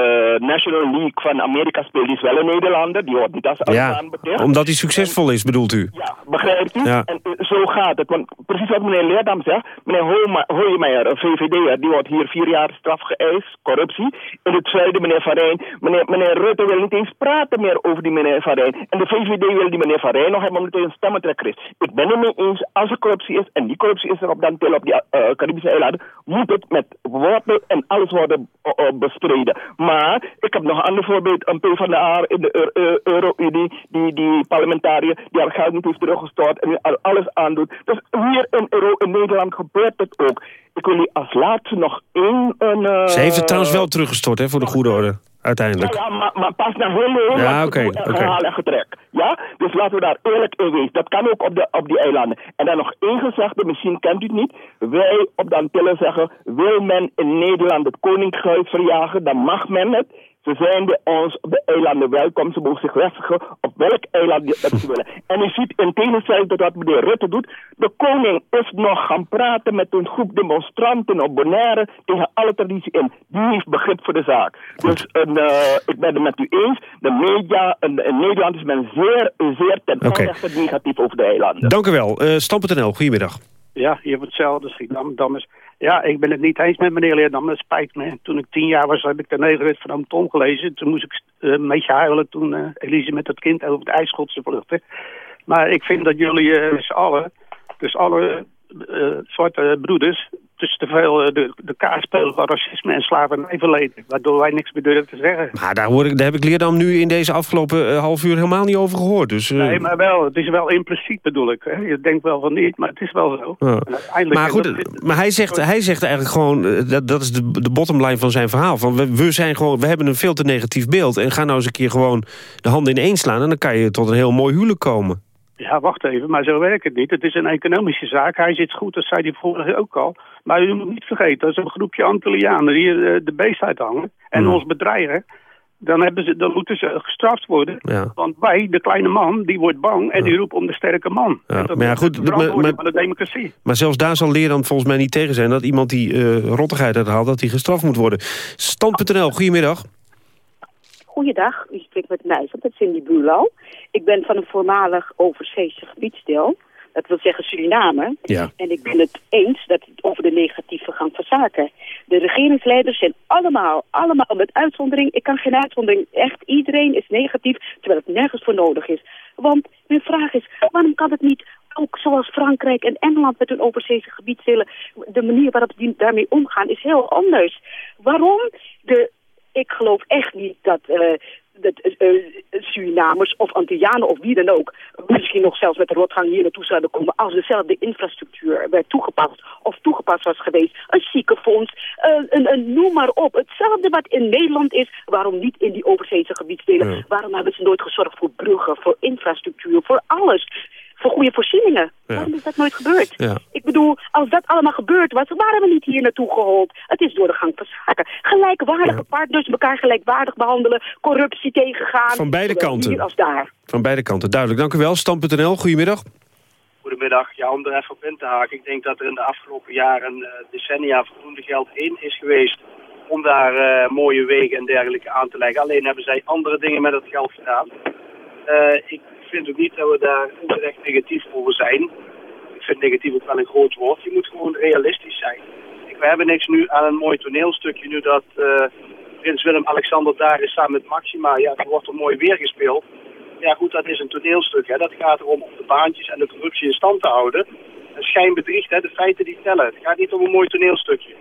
uh, National League van Amerika speelt, die is wel een Nederlander. Die hoort niet als Arubaan ja, omdat hij succesvol is, bedoelt u? Ja, begrijpt u? Ja. En uh, zo gaat het. Want precies wat meneer Leerdam zegt. Meneer Hoijmeijer, een VVD'er, die wordt hier vier jaar straf geëist, corruptie. In het zuiden, meneer Van Rijn. Meneer, meneer Rutte wil niet eens praten meer over die meneer Van Rijn. En de VVD wil die meneer Van Rijn nog hebben een stemmentrekker is. Ik ben het mee eens, als er corruptie is, en die corruptie is er op Dantil, op die uh, Caribische eilanden, moet het met wortel en alles worden uh, bestreden. Maar, ik heb nog een ander voorbeeld, een PvdA in de Euro-Unie, die, die parlementariër, die haar geld niet heeft teruggestort en die alles aandoet. Dus hier in, Euro, in Nederland gebeurt het ook. Ik wil u als laatste nog één... Een, uh, Ze heeft het trouwens wel teruggestort, hè, voor de goede orde. Uiteindelijk. Ja, ja maar, maar pas naar heel ja, okay, okay. en getrek. Ja? Dus laten we daar eerlijk in wezen. Dat kan ook op, de, op die eilanden. En dan nog één gezegde, misschien kent u het niet. Wij op de Antillen zeggen, wil men in Nederland het koningshuis verjagen, dan mag men het. Ze zijn bij ons op de eilanden welkom. Ze mogen zich vestigen op welk eiland dat ze willen. En u ziet in tegenstelling tot wat meneer Rutte doet. De koning is nog gaan praten met een groep demonstranten op Bonaire tegen alle traditie in. Die heeft begrip voor de zaak. Dus een, uh, ik ben het met u eens. De media in, in Nederland is men zeer, zeer ten okay. negatief over de eilanden. Dank u wel. Uh, Stam.nl, goedemiddag. Ja, hier wordt hetzelfde. Schiedam, Dammers. Ja, ik ben het niet eens met meneer Leerdam. Het spijt me. Toen ik tien jaar was, heb ik de Negerrit van Oom Tom gelezen. Toen moest ik uh, een beetje huilen toen uh, Elise met het kind over het ijsschotse vluchten. Maar ik vind dat jullie uh, z'n allen, dus alle zwarte broeders, dus te veel uh, de, de spelen van racisme en slavernijverleden. Waardoor wij niks meer durven te zeggen. Maar daar, hoor ik, daar heb ik Leerdam nu in deze afgelopen uh, half uur helemaal niet over gehoord. Dus, uh... Nee, maar wel. Het is wel impliciet bedoel ik. Hè. Je denkt wel van niet, maar het is wel zo. Ja. Maar goed, dat... maar hij zegt, hij zegt eigenlijk gewoon... dat, dat is de, de bottomline van zijn verhaal. Van we, we, zijn gewoon, we hebben een veel te negatief beeld. En ga nou eens een keer gewoon de handen in één slaan... en dan kan je tot een heel mooi huwelijk komen. Ja, wacht even, maar zo werkt het niet. Het is een economische zaak. Hij zit goed, dat zei hij vorige ook al. Maar u moet niet vergeten, dat is een groepje Antillianen die uh, de beest uithangen. En mm. ons bedreigen. Dan, hebben ze, dan moeten ze gestraft worden. Ja. Want wij, de kleine man, die wordt bang en die roept om de sterke man. Ja. Dat maar ja, goed, maar, maar, van de democratie. Maar zelfs daar zal leer dan volgens mij niet tegen zijn... dat iemand die uh, rottigheid uithaalt, dat die gestraft moet worden. Stand.nl, goedemiddag. Goeiedag, u spreekt met mij, dat is Cindy Bulo. Ik ben van een voormalig overzeese gebiedsdeel. Dat wil zeggen Suriname. Ja. En ik ben het eens dat het over de negatieve gang van zaken. De regeringsleiders zijn allemaal, allemaal met uitzondering. Ik kan geen uitzondering. Echt, iedereen is negatief, terwijl het nergens voor nodig is. Want mijn vraag is, waarom kan het niet ook zoals Frankrijk en Engeland met hun overzeese gebiedsdelen... de manier waarop die daarmee omgaan is heel anders. Waarom de ik geloof echt niet dat, uh, dat uh, Surinamers of Antillianen of wie dan ook... misschien nog zelfs met de rotgang hier naartoe zouden komen... als dezelfde infrastructuur werd toegepast of toegepast was geweest. Een ziekenfonds, uh, een, een, noem maar op. Hetzelfde wat in Nederland is, waarom niet in die overzeese gebiedsdelen? Ja. Waarom hebben ze nooit gezorgd voor bruggen, voor infrastructuur, voor alles? Voor goede voorzieningen. Ja. Waarom is dat nooit gebeurd? Ja. Ik bedoel, als dat allemaal gebeurd was, waren we niet hier naartoe gehold. Het is door de gang van zaken. Gelijkwaardige ja. partners, elkaar gelijkwaardig behandelen, corruptie tegengaan. Van beide kanten. Hier als daar. Van beide kanten, duidelijk. Dank u wel. Stam.nl, goedemiddag. Goedemiddag. Ja, om er even op in te haken. Ik denk dat er in de afgelopen jaren, uh, decennia, voldoende geld in is geweest om daar uh, mooie wegen en dergelijke aan te leggen. Alleen hebben zij andere dingen met het geld gedaan. Uh, ik vind ook niet dat we daar onterecht negatief over zijn. Ik vind negatief ook wel een groot woord. Je moet gewoon realistisch zijn. Ik, we hebben niks nu aan een mooi toneelstukje nu dat uh, prins Willem-Alexander daar is samen met Maxima. Ja, er wordt er mooi weer gespeeld. Ja goed, dat is een toneelstuk. Hè. Dat gaat erom om de baantjes en de corruptie in stand te houden. Een schijnbedriegt, hè. de feiten die tellen. Het gaat niet om een mooi toneelstukje.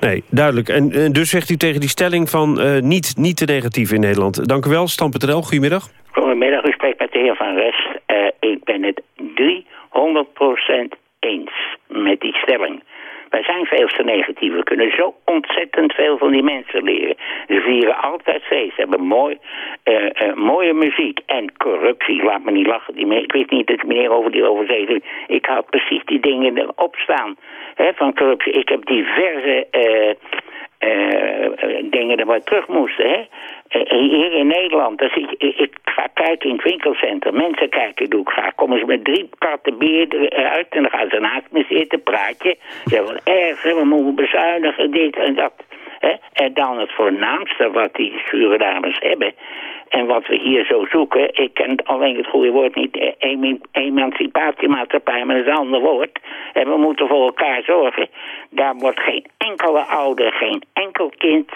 Nee, duidelijk. En, en dus zegt u tegen die stelling van uh, niet, niet te negatief in Nederland. Dank u wel, Stam.nl. Goedemiddag. Goedemiddag, heer Van Rest. Uh, ik ben het 300% eens met die stelling. Wij zijn veel te negatief. We kunnen zo ontzettend veel van die mensen leren. Ze vieren altijd feest. Hebben mooi, uh, uh, mooie muziek. En corruptie, laat me niet lachen. Die ik weet niet dat meneer over die overzee... Ik had precies die dingen erop staan hè, van corruptie. Ik heb diverse... dingen er maar terug moesten. Hè? hier in Nederland, dus ik, ik, ga kijken in het winkelcentrum. Mensen kijken, doe ik graag. Komen ze met drie karten bier eruit en dan gaan ze naast me zitten, praatje. Ze zeggen, erg, we moeten bezuinigen, dit en dat. Hè? En dan het voornaamste wat die dames hebben... En wat we hier zo zoeken, ik ken alleen het goede woord niet, emancipatiemaatschappij, maar dat is een ander woord. En we moeten voor elkaar zorgen. Daar wordt geen enkele ouder, geen enkel kind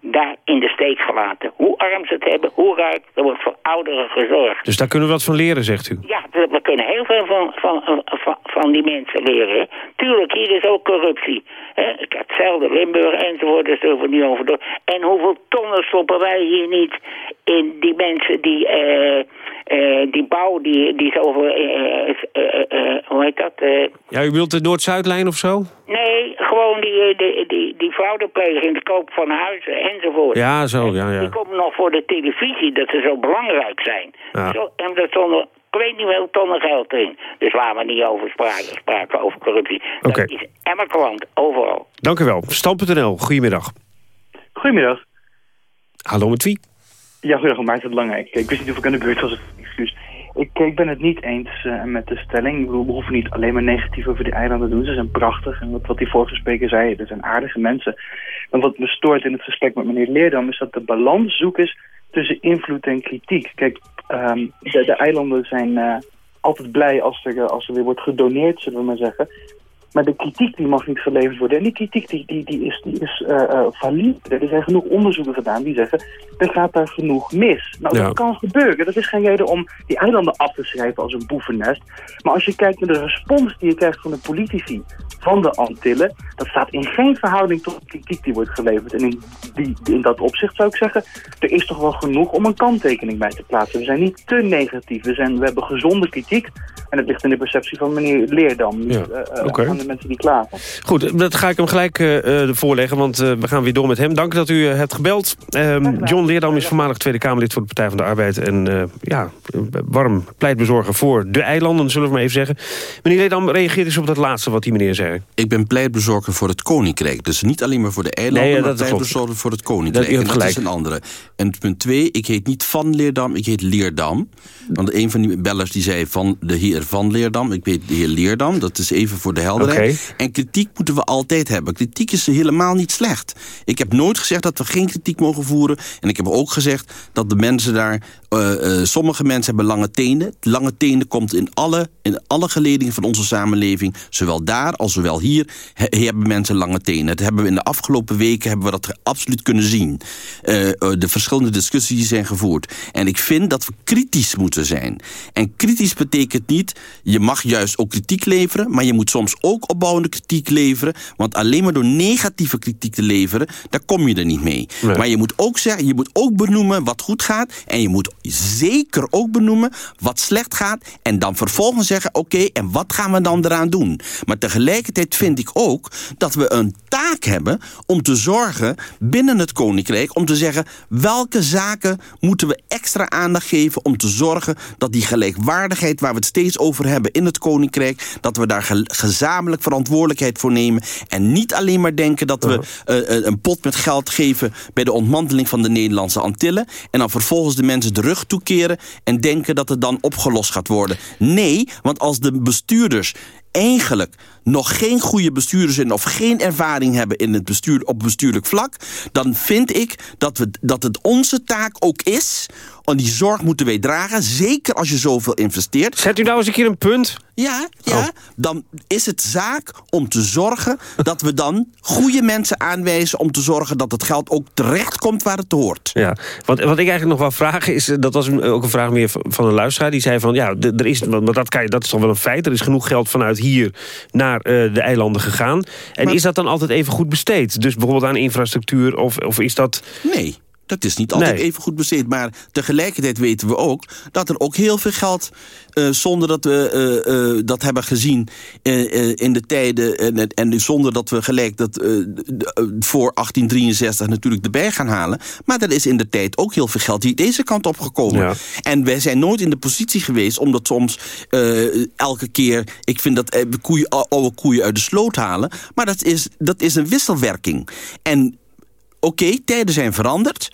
daar in de steek gelaten. Hoe arm ze het hebben, hoe rijk, er wordt voor ouderen gezorgd. Dus daar kunnen we wat van leren, zegt u? Ja, we kunnen heel veel van, van, van, van die mensen leren. Tuurlijk, hier is ook corruptie. Hetzelfde, Limburg enzovoort, dus er niet over door. En hoeveel tonnen stoppen wij hier niet in die mensen die... Uh, uh, die bouw, die, die zoveel... Uh, uh, hoe heet dat? ja, u wilt de Noord-Zuidlijn of zo? Nee, gewoon die, die, die, die fraudepleging, de koop van huizen enzovoort. Ja, zo, ja, ja. Die komen nog voor de televisie, dat ze zo belangrijk zijn. Ja. Zo, en dat zonder, ik weet niet hoeveel tonnen geld erin. Dus waar we niet over spraken, spraken over corruptie. Oké. Dat is Emmerklant, overal. Dank u wel. Stam.nl, goedemiddag. Goedemiddag. Hallo met wie? Ja, goedemiddag, Maarten de Lange. Ik, ik wist niet of ik aan de beurt was, excuus. Ik, ik ben het niet eens uh, met de stelling. Ik bedoel, we hoeven niet alleen maar negatief over die eilanden te doen. Ze zijn prachtig. En wat, wat die vorige spreker zei, er zijn aardige mensen. Maar wat me stoort in het gesprek met meneer Leerdam... is dat de balans zoek is tussen invloed en kritiek. Kijk, um, de, de, eilanden zijn uh, altijd blij als er, als er weer wordt gedoneerd, zullen we maar zeggen. Maar de kritiek die mag niet geleverd worden. En die kritiek die, die, die is, die is uh, uh, valide. Er zijn genoeg onderzoeken gedaan die zeggen... er gaat daar genoeg mis. Nou, Ja. dat kan gebeuren. Dat is geen reden om die eilanden af te schrijven als een boevennest. Maar als je kijkt naar de respons die je krijgt van de politici van de Antillen... dat staat in geen verhouding tot de kritiek die wordt geleverd. En in, die, in dat opzicht zou ik zeggen... er is toch wel genoeg om een kanttekening bij te plaatsen. We zijn niet te negatief. We, zijn, we hebben gezonde kritiek. En het ligt in de perceptie van meneer Leerdam. Ja, eh, eh, de mensen die klagen. Goed, dat ga ik hem gelijk eh, eh, voorleggen, want eh, we gaan weer door met hem. Dank dat u hebt gebeld. Ehm, John Leerdam is voormalig Tweede Kamerlid voor de Partij van de Arbeid... en eh, ja, warm pleitbezorger voor de eilanden, zullen we maar even zeggen. Meneer Leerdam, reageert eens op dat laatste wat die meneer zei. Ik ben pleitbezorger voor het Koninkrijk. Dus niet alleen maar voor de eilanden, Nee, ja, maar pleitbezorger voor het Koninkrijk. Dat- en dat is een andere. En punt twee, ik heet niet Van Leerdam, ik heet Leerdam. Want een van die bellers die zei van de heer Van Leerdam. Ik weet de heer Leerdam, dat is even voor de helderheid. En kritiek moeten we altijd hebben. Kritiek is helemaal niet slecht. Ik heb nooit gezegd dat we geen kritiek mogen voeren. En ik heb ook gezegd dat de mensen daar... eh, eh, sommige mensen hebben lange tenen. Lange tenen komt in alle, in alle geledingen van onze samenleving. Zowel daar als zowel hier he- hebben mensen lange tenen. Dat hebben we in de afgelopen weken hebben we dat absoluut kunnen zien. Eh, de verschillende discussies die zijn gevoerd. En ik vind dat we kritisch moeten zijn. En kritisch betekent niet... je mag juist ook kritiek leveren... maar je moet soms ook opbouwende kritiek leveren. Want alleen maar door negatieve kritiek te leveren... daar kom je er niet mee. Maar je moet ook zeggen, je moet ook benoemen wat goed gaat... en je moet zeker ook benoemen wat slecht gaat... en dan vervolgens zeggen, oké, en wat gaan we dan eraan doen? Maar tegelijkertijd vind ik ook dat we een taak hebben... om te zorgen binnen het Koninkrijk... om te zeggen, welke zaken moeten we extra aandacht geven... om te zorgen dat die gelijkwaardigheid waar we het steeds over hebben in het Koninkrijk... dat we daar ge- gezamenlijk verantwoordelijkheid voor nemen... en niet alleen maar denken dat we eh, eh, een pot met geld geven... bij de ontmanteling van de Nederlandse Antillen... en dan vervolgens de mensen de rug toekeren... en denken dat het dan opgelost gaat worden. Nee, want als de bestuurders eigenlijk nog geen goede bestuurders zijn... of geen ervaring hebben in het bestuur, op bestuurlijk vlak... dan vind ik dat, we, dat het onze taak ook is... en die zorg moeten wij dragen, zeker als je zoveel investeert. Zet u nou eens een keer een punt? Ja, ja. Dan is het zaak om te zorgen dat we dan goede mensen aanwijzen... om te zorgen dat het geld ook terecht komt waar het hoort. Ja, wat, wat ik eigenlijk nog wel vragen is... eh, dat was ook een vraag meer van een luisteraar. Die zei van, ja, er is, maar dat, kan je, dat is toch wel een feit. Er is genoeg geld vanuit hier naar eh, de eilanden gegaan. En is dat dan altijd even goed besteed? Dus bijvoorbeeld aan infrastructuur of, of is dat... Nee, dat is niet altijd Nee. even goed besteed. Maar tegelijkertijd weten we ook dat er ook heel veel geld... eh, zonder dat we eh, eh, dat hebben gezien in de tijden... en, en zonder dat we gelijk dat voor 1863 natuurlijk erbij gaan halen. Maar er is in de tijd ook heel veel geld die deze kant op gekomen. Ja. En wij zijn nooit in de positie geweest om dat soms elke keer... ik vind dat eh, koeien, oude koeien uit de sloot halen. Maar dat is, dat is een wisselwerking. En oké, tijden zijn veranderd.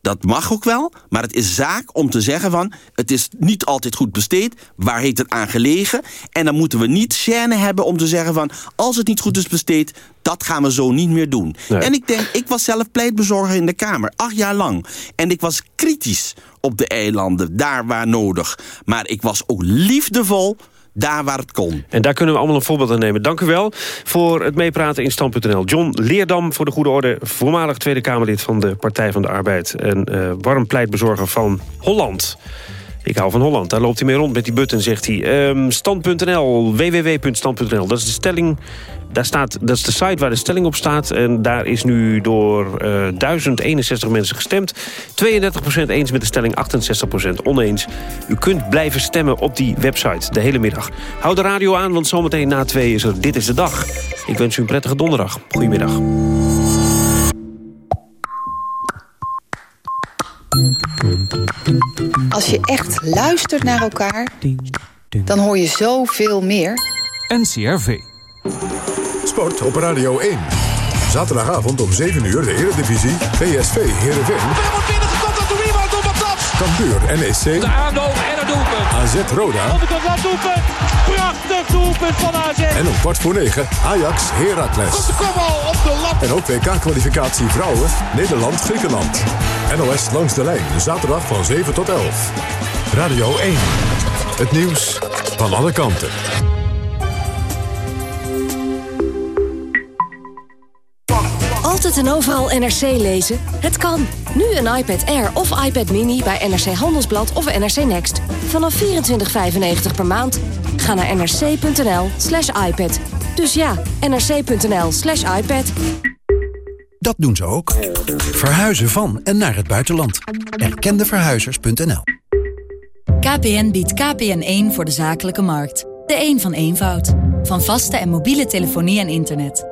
Dat mag ook wel, maar het is zaak om te zeggen van... het is niet altijd goed besteed, waar heeft het aan gelegen? En dan moeten we niet scène hebben om te zeggen van... als het niet goed is besteed, dat gaan we zo niet meer doen. En ik denk, ik was zelf pleitbezorger in de Kamer, acht jaar lang. En ik was kritisch op de eilanden, daar waar nodig. Maar ik was ook liefdevol daar waar het kon. En daar kunnen we allemaal een voorbeeld aan nemen. Dank u wel voor het meepraten in Stand.nl. John Leerdam, voor de goede orde, voormalig Tweede Kamerlid van de Partij van de Arbeid. En eh, warm pleitbezorger van Holland. Ik hou van Holland, daar loopt hij mee rond met die button, zegt hij. Ehm, Stand.nl, www.stand.nl, dat is de stelling. Daar staat, dat is de site waar de stelling op staat. En daar is nu door eh 1061 mensen gestemd. 32% eens met de stelling, 68% oneens. U kunt blijven stemmen op die website de hele middag. Houd de radio aan, want zometeen na twee is er Dit is de Dag. Ik wens u een prettige donderdag. Goedemiddag. Als je echt luistert naar elkaar, dan hoor je zoveel meer. NCRV. Sport op Radio 1. Zaterdagavond om 7 uur de Eredivisie. PSV Heerenveen. Cambuur NEC. De aanloop en het doelpunt. AZ Roda. Onderkant dat doelpunt. Prachtig doelpunt van AZ. En om kwart voor negen Ajax Heracles. de kopbal op de lat. En ook WK-kwalificatie vrouwen Nederland-Griekenland. NOS langs de lijn, zaterdag van 7 tot 11. Radio 1. Het nieuws van alle kanten. Altijd en overal NRC lezen? Het kan. Nu een iPad Air of iPad Mini bij NRC Handelsblad of NRC Next. Vanaf 24,95 per maand. Ga naar nrc.nl slash iPad. Dus ja, nrc.nl slash iPad. Dat doen ze ook. Verhuizen van en naar het buitenland. Erkendeverhuizers.nl KPN biedt KPN1 voor de zakelijke markt. De een van eenvoud. Van vaste en mobiele telefonie en internet.